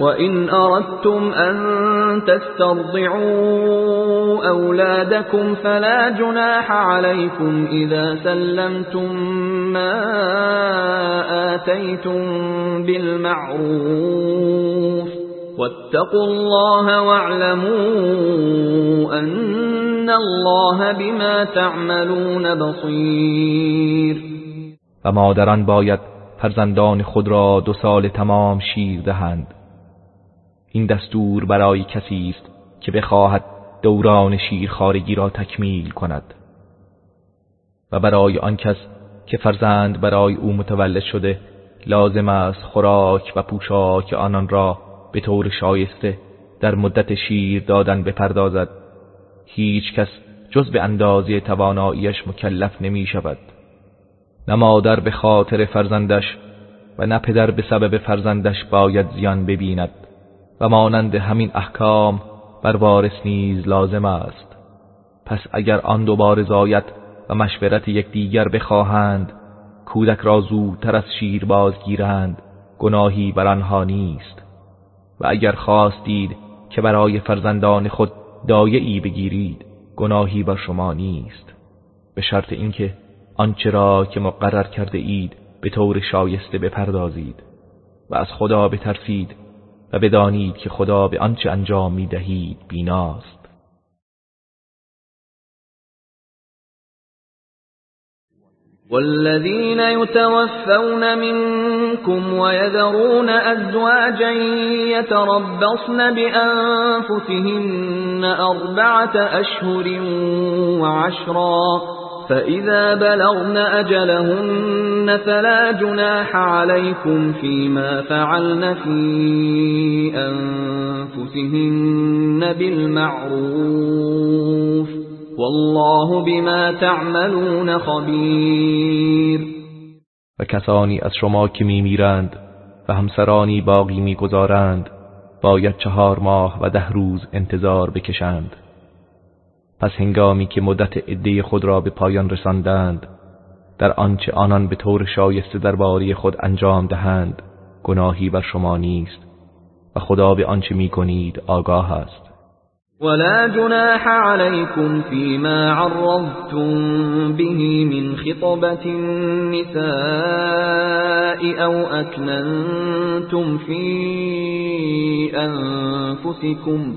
وإن أردتم أن تسترضعوا أولادكم فلا جناح عليكم إذا سلمتم ما آتيتم بالمعروف واتقوا الله واعلموا أن الله بما تعملون بصير و مادران باید فرزندان خود را دو سال تمام شیر دهند. این دستور برای کسی است که بخواهد دوران شیرخارگی را تکمیل کند. و برای آن کس که فرزند برای او متولد شده لازم است خوراک و پوشاک آنان را به طور شایسته در مدت شیر دادن بپردازد. هیچ کس جز به اندازه تواناییش مکلف نمی شود نه مادر به خاطر فرزندش و نه پدر به سبب فرزندش باید زیان ببیند. مانند همین احکام بر وارث نیز لازم است. پس اگر آن دوباره زایت و مشورت یکدیگر بخواهند کودک را زودتر از شیر بازگیرند گناهی بر آنها نیست. و اگر خواستید که برای فرزندان خود دایعی بگیرید گناهی بر شما نیست. به شرط اینکه آنچه را که مقرر کرده اید به طور شایسته بپردازید و از خدا بترسید و بدانید که خدا به آنچه انجام می دهید بیناست. والذين يتوفون منكم ويذرون أزواجا يتربصن بأنفسهن أربعة أشهر وعشرا فإذا بلغن أجلهن فلا جناح عليكم فيما فعلن في أنفسهن بالمعروف والله بما تعملون خبیر و کسانی از شما که میمیرند و همسرانی باقی می‌گذارند باید چهار ماه و ده روز انتظار بکشند. پس هنگامی که مدت عده خود را به پایان رساندند در آنچه آنان به طور شایسته درباره خود انجام دهند گناهی بر شما نیست و خدا به آنچه می کنید آگاه است. ولا جناح عليكم فيما عرضتم به من خطبة النساء أو أكننتم في أنفسكم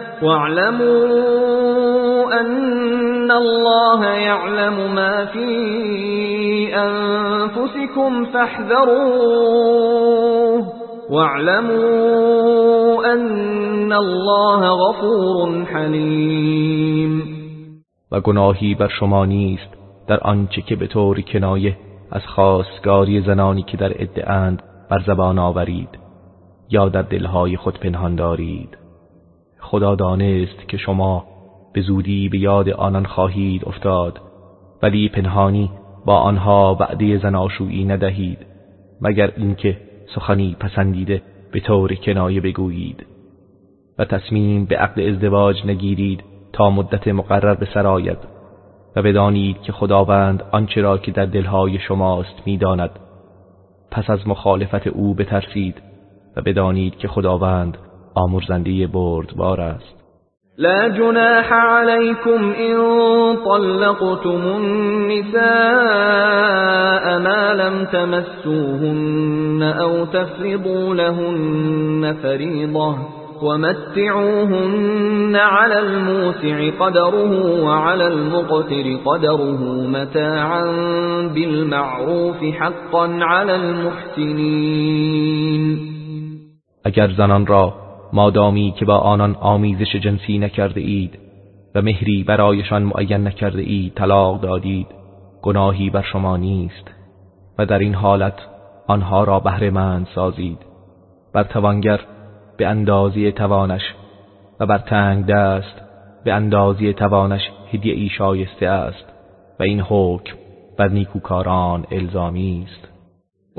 واعلموا أن الله يعلم ما في أنفسكم فاحذروه. واعلموا أن الله غفور حلیم و گناهی بر شما نیست. در آنچه که به طور کنایه از خواستگاری زنانی که در ادعاند بر زبان آورید یا در دلهای خود پنهان دارید. خدا دانست که شما به زودی به یاد آنان خواهید افتاد ولی پنهانی با آنها وعده زناشویی ندهید مگر اینکه سخنی پسندیده به طور کنایه بگویید. و تصمیم به عقد ازدواج نگیرید تا مدت مقرر به سر و بدانید که خداوند آنچه را که در دلهای شماست می‌داند. پس از مخالفت او بترسید و بدانید که خداوند آمرزنده بردبار است. لا جناح عليكم إن طلقتم النساء ما لم تمسوهن أو تفرضوا لهن فريضة ومتعوهن على الموسع قدره وعلى المقتر قدره متاعا بالمعروف حقا على المحسنين. اگر زنان را مادامی که با آنان آمیزش جنسی نکرده اید و مهری برایشان معین نکرده اید طلاق دادید. گناهی بر شما نیست و در این حالت آنها را بهرهمند سازید. بر توانگر به اندازی توانش و بر تنگ دست به اندازی توانش هدیه ای شایسته است و این حکم بر نیکوکاران الزامی است.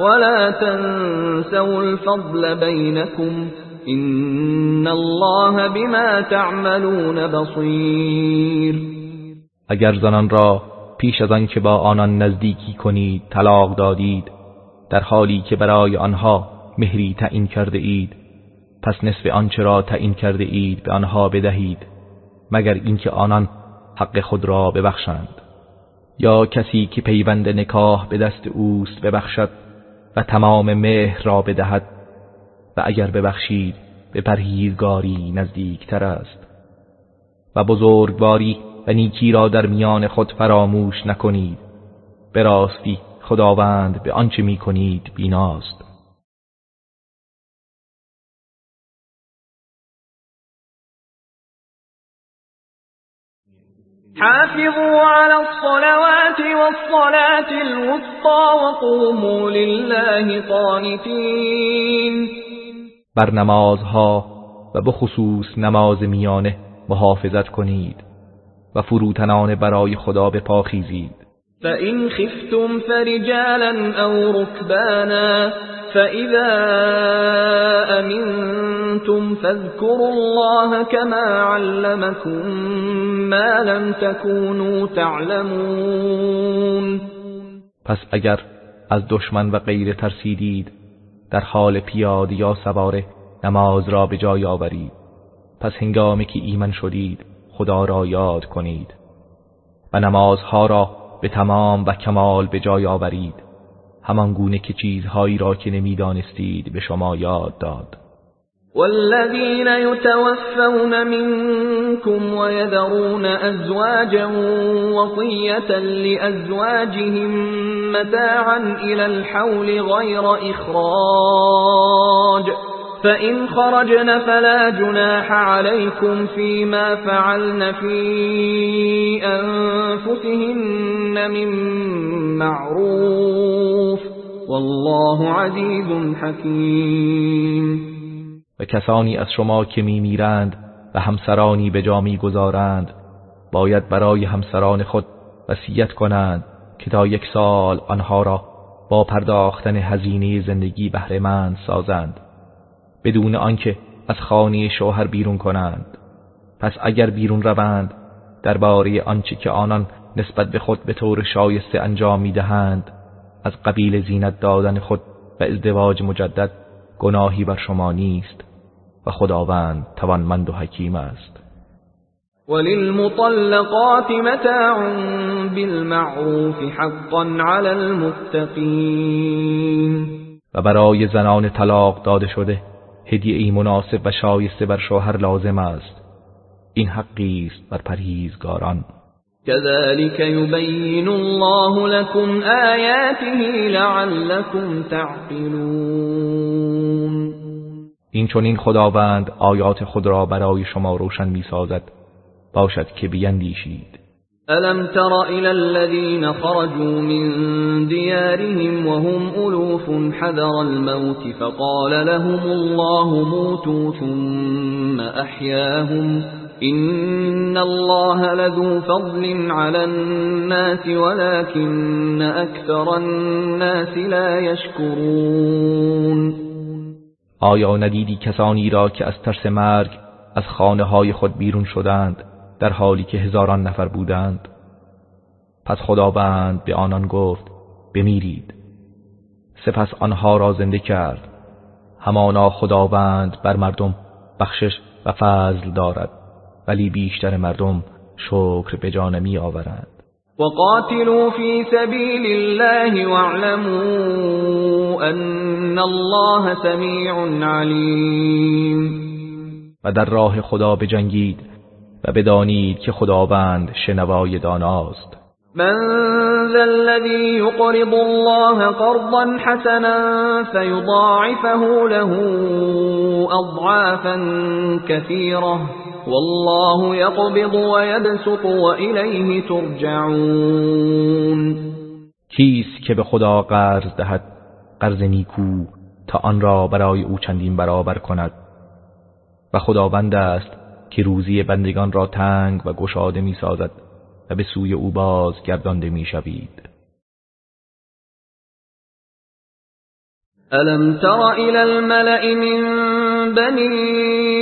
ولا تنسوا الفضل بينكم ان الله بما تعملون بصیر اگر زنان را پیش از آن که با آنان نزدیکی کنید طلاق دادید در حالی که برای آنها مهری تعیین کرده اید پس نصف آنچه را تعیین کرده اید به آنها بدهید مگر اینکه آنان حق خود را ببخشند. یا کسی که پیوند نکاح به دست اوست ببخشد و تمام مهر را بدهد و اگر ببخشید به پرهیزگاری نزدیکتر است. و بزرگواری و نیکی را در میان خود فراموش نکنید. به راستی خداوند به آنچه می کنید بیناست. حافظوا على الصلوات والصلاة الوسطى وقوموا لله قانتين. بر نمازها و بخصوص نماز میانه محافظت کنید و فروتنان برای خدا بپاخیزید. فإن خفتم فرجالا أو ركبانا فإذا أمنتم فاذكروا الله كما علمكم ما لم تكونوا تعلمون پس اگر از دشمن و غیر ترسیدید در حال پیاده یا سواره نماز را به جای آورید. پس هنگامی که ایمن شدید خدا را یاد کنید و نمازها را به تمام و کمال به جای آورید. همان گونه که چیزهایی را که نمی‌دانستید به شما یاد داد. والذين يتوفون منكم ويذرون أزواجا وصية لأزواجهم متاعا إلى الحول غير إخراج فإن خرجن فلا جناح عليكم فيما فعلن في أنفسهن من معروف. والله عزیز حکیم. و کسانی از شما که می میرند و همسرانی به جا می گذارند باید برای همسران خود وصیت کنند که تا یک سال آنها را با پرداختن هزینه زندگی بهرهمند سازند بدون آنکه از خانه شوهر بیرون کنند. پس اگر بیرون روند درباره آنچه که آنان نسبت به خود به طور شایسته انجام می‌دهند از قبیل زینت دادن خود و ازدواج مجدد گناهی بر شما نیست و خداوند توانمند و حکیم است. وللمطلقات متاع بالمعروف حقا على المتقین. و برای زنان طلاق داده شده هدیه ای مناسب و شایسته بر شوهر لازم است. این حقی است بر پرهیزگاران. كذلك يبين الله لكم آياته لعلكم تعقلون. این چون این خداوند آیات خود را برای شما روشن می سازد باشد که بیندیشید. ألم تر إلى الذين خرجوا من ديارهم وهم ألوف حذر الموت فقال لهم الله موتوا ثم أحياهم إن الله لذو فضل على الناس ولكن أكثر الناس لا يشكرون. آیا ندیدی کسانی را که از ترس مرگ از خانه های خود بیرون شدند در حالی که هزاران نفر بودند؟ پس خداوند به آنان گفت بمیرید. سپس آنها را زنده کرد. همانا خداوند بر مردم بخشش و فضل دارد. ولی بیشتر مردم شکر به جا نمی آورند. وقاتلوا في سبيل الله واعلموا ان الله سميع عليم و در راه خدا بجنگید و بدانید که خداوند شنوای داناست. من ذا الذي يقرض الله قرضا حسنا فيضاعفه له اضعافا كثيره والله يقبض ويبسط وإليه ترجعون. کیست که به خدا قرض دهد؟ قرض نیکو تا آن را برای او چندین برابر کند. و خداوند است که روزی بندگان را تنگ و گشاده می سازد و به سوی او باز گردانده می شوید ألم تر إلى الملأ من بني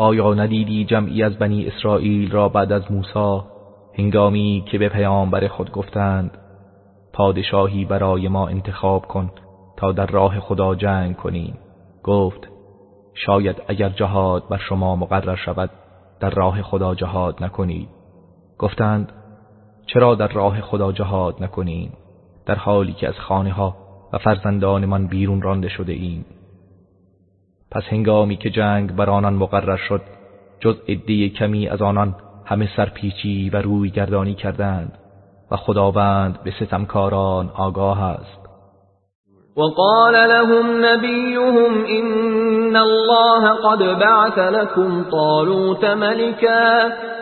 آیا ندیدی جمعی از بنی اسرائیل را بعد از موسی؟ هنگامی که به پیامبر خود گفتند پادشاهی برای ما انتخاب کن تا در راه خدا جنگ کنیم. گفت شاید اگر جهاد بر شما مقرر شود در راه خدا جهاد نکنید. گفتند چرا در راه خدا جهاد نکنیم؟ در حالی که از خانه ها و فرزندانمان بیرون رانده شده ایم. پس هنگامی که جنگ بر آنان مقرر شد جز عده کمی از آنان همه سرپیچی و روی گردانی کردند و خداوند به ستمکاران آگاه است. وقال لهم نبيهم إن الله قد بعث لكم طالوت ملكا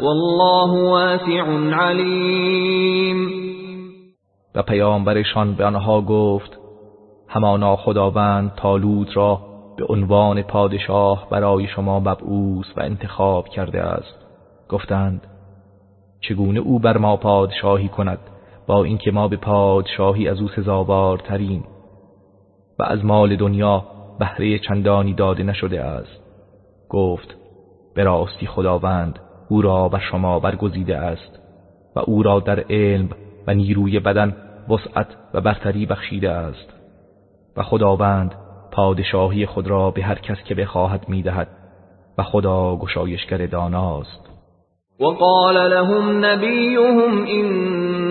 والله واسع علیم. و پیامبرشان به آنها گفت همانا خداوند تالوت را به عنوان پادشاه برای شما مبعوث و انتخاب کرده است. گفتند چگونه او بر ما پادشاهی کند با اینکه ما به پادشاهی از او سزاوار ترین و از مال دنیا بهره چندانی داده نشده است؟ گفت به راستی خداوند او را بر شما برگزیده است و او را در علم و نیروی بدن وسعت و برتری بخشیده است و خداوند پادشاهی خود را به هر کس که بخواهد می‌دهد و خدا گشایشگر داناست. وقال لهم نبيهم إن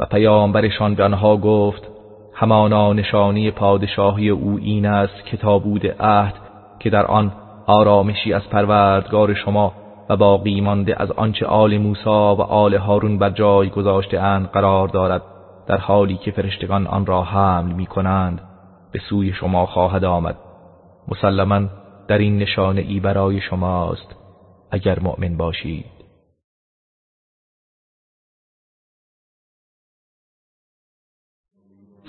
و پیامبرشان به آنها گفت همانا نشانی پادشاهی او این است کتابود عهد که در آن آرامشی از پروردگار شما و باقی مانده از آنچه آل موسی و آل هارون بر جای گذاشته اند قرار دارد در حالی که فرشتگان آن را حمل می کنند به سوی شما خواهد آمد. مسلما در این نشانه ای برای شماست اگر مؤمن باشید.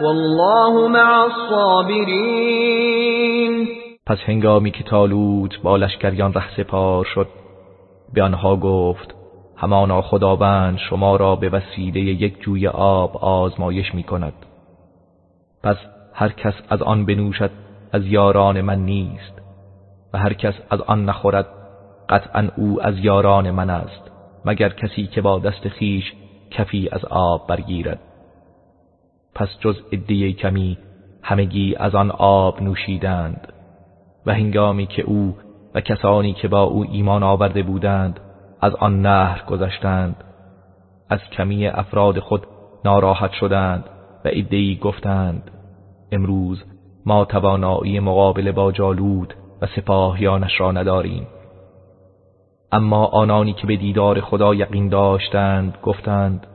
والله مع الصابرین پس هنگامی که تالوت با لشکریان ره سپار شد به آنها گفت همانا خداوند شما را به وسیله یک جوی آب آزمایش می کند پس هر کس از آن بنوشد از یاران من نیست و هر کس از آن نخورد قطعا او از یاران من است مگر کسی که با دست خیش کفی از آب برگیرد. پس جز ادیه کمی همگی از آن آب نوشیدند. و هنگامی که او و کسانی که با او ایمان آورده بودند از آن نهر گذشتند. از کمی افراد خود ناراحت شدند و ادهی گفتند امروز ما توانایی مقابله با جالود و سپاهیانش را نداریم. اما آنانی که به دیدار خدا یقین داشتند گفتند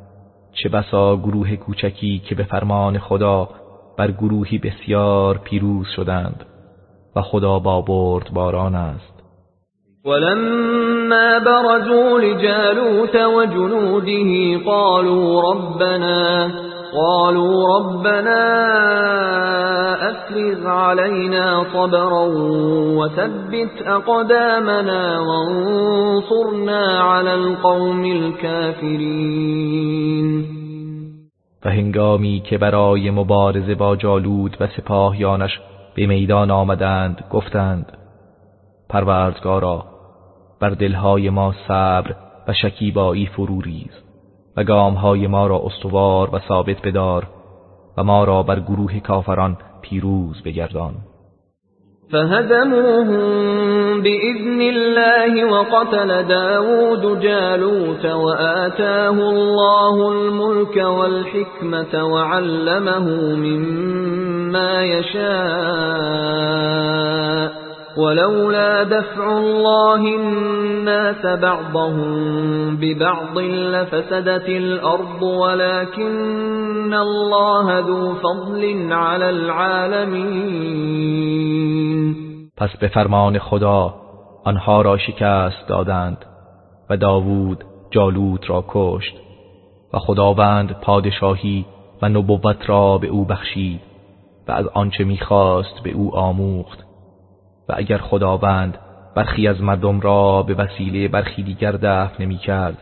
چه بسا گروه کوچکی که به فرمان خدا بر گروهی بسیار پیروز شدند و خدا با برد باران است. ولما برزوا لجالوت وجنوده قالوا ربنا قالوا ربنا أفرغ علينا صبرا وثبت أقدامنا وانصرنا على القوم الكافرين. و هنگامی که برای مبارزه با جالود و سپاهیانش به میدان آمدند گفتند پروردگارا بر دلهای ما صبر و شکیبایی فرو ریز. و گامهای ما را استوار و ثابت بدار و ما را بر گروه کافران پیروز بگردان. فهدموهم بإذن الله وقتل داود جالوت وآتاه الله الملك والحكمة وعلمه مما يشاء. ولولا دفع الله الناس بعضهم ببعض لفسدت الأرض ولكن الله ذو فضل على العالمين. پس به فرمان خدا آنها را شکست دادند و داوود جالوت را کشت و خداوند پادشاهی و نبوت را به او بخشید و از آنچه می‌خواست به او آموخت. و اگر خداوند برخی از مردم را به وسیله برخی دیگر دفع نمی کرد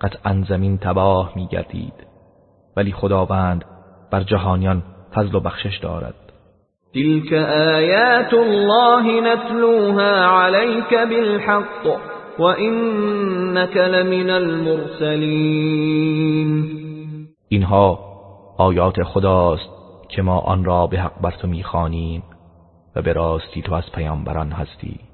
قطعا زمین تباه می گردید ولی خداوند بر جهانیان فضل و بخشش دارد. تلك آیات الله نتلوها عليك بالحق وإنك لمن المرسلین. اینها آیات خداست که ما آن را به حق بر تو می‌خوانیم. و به راستی تو از پیامبران هستی.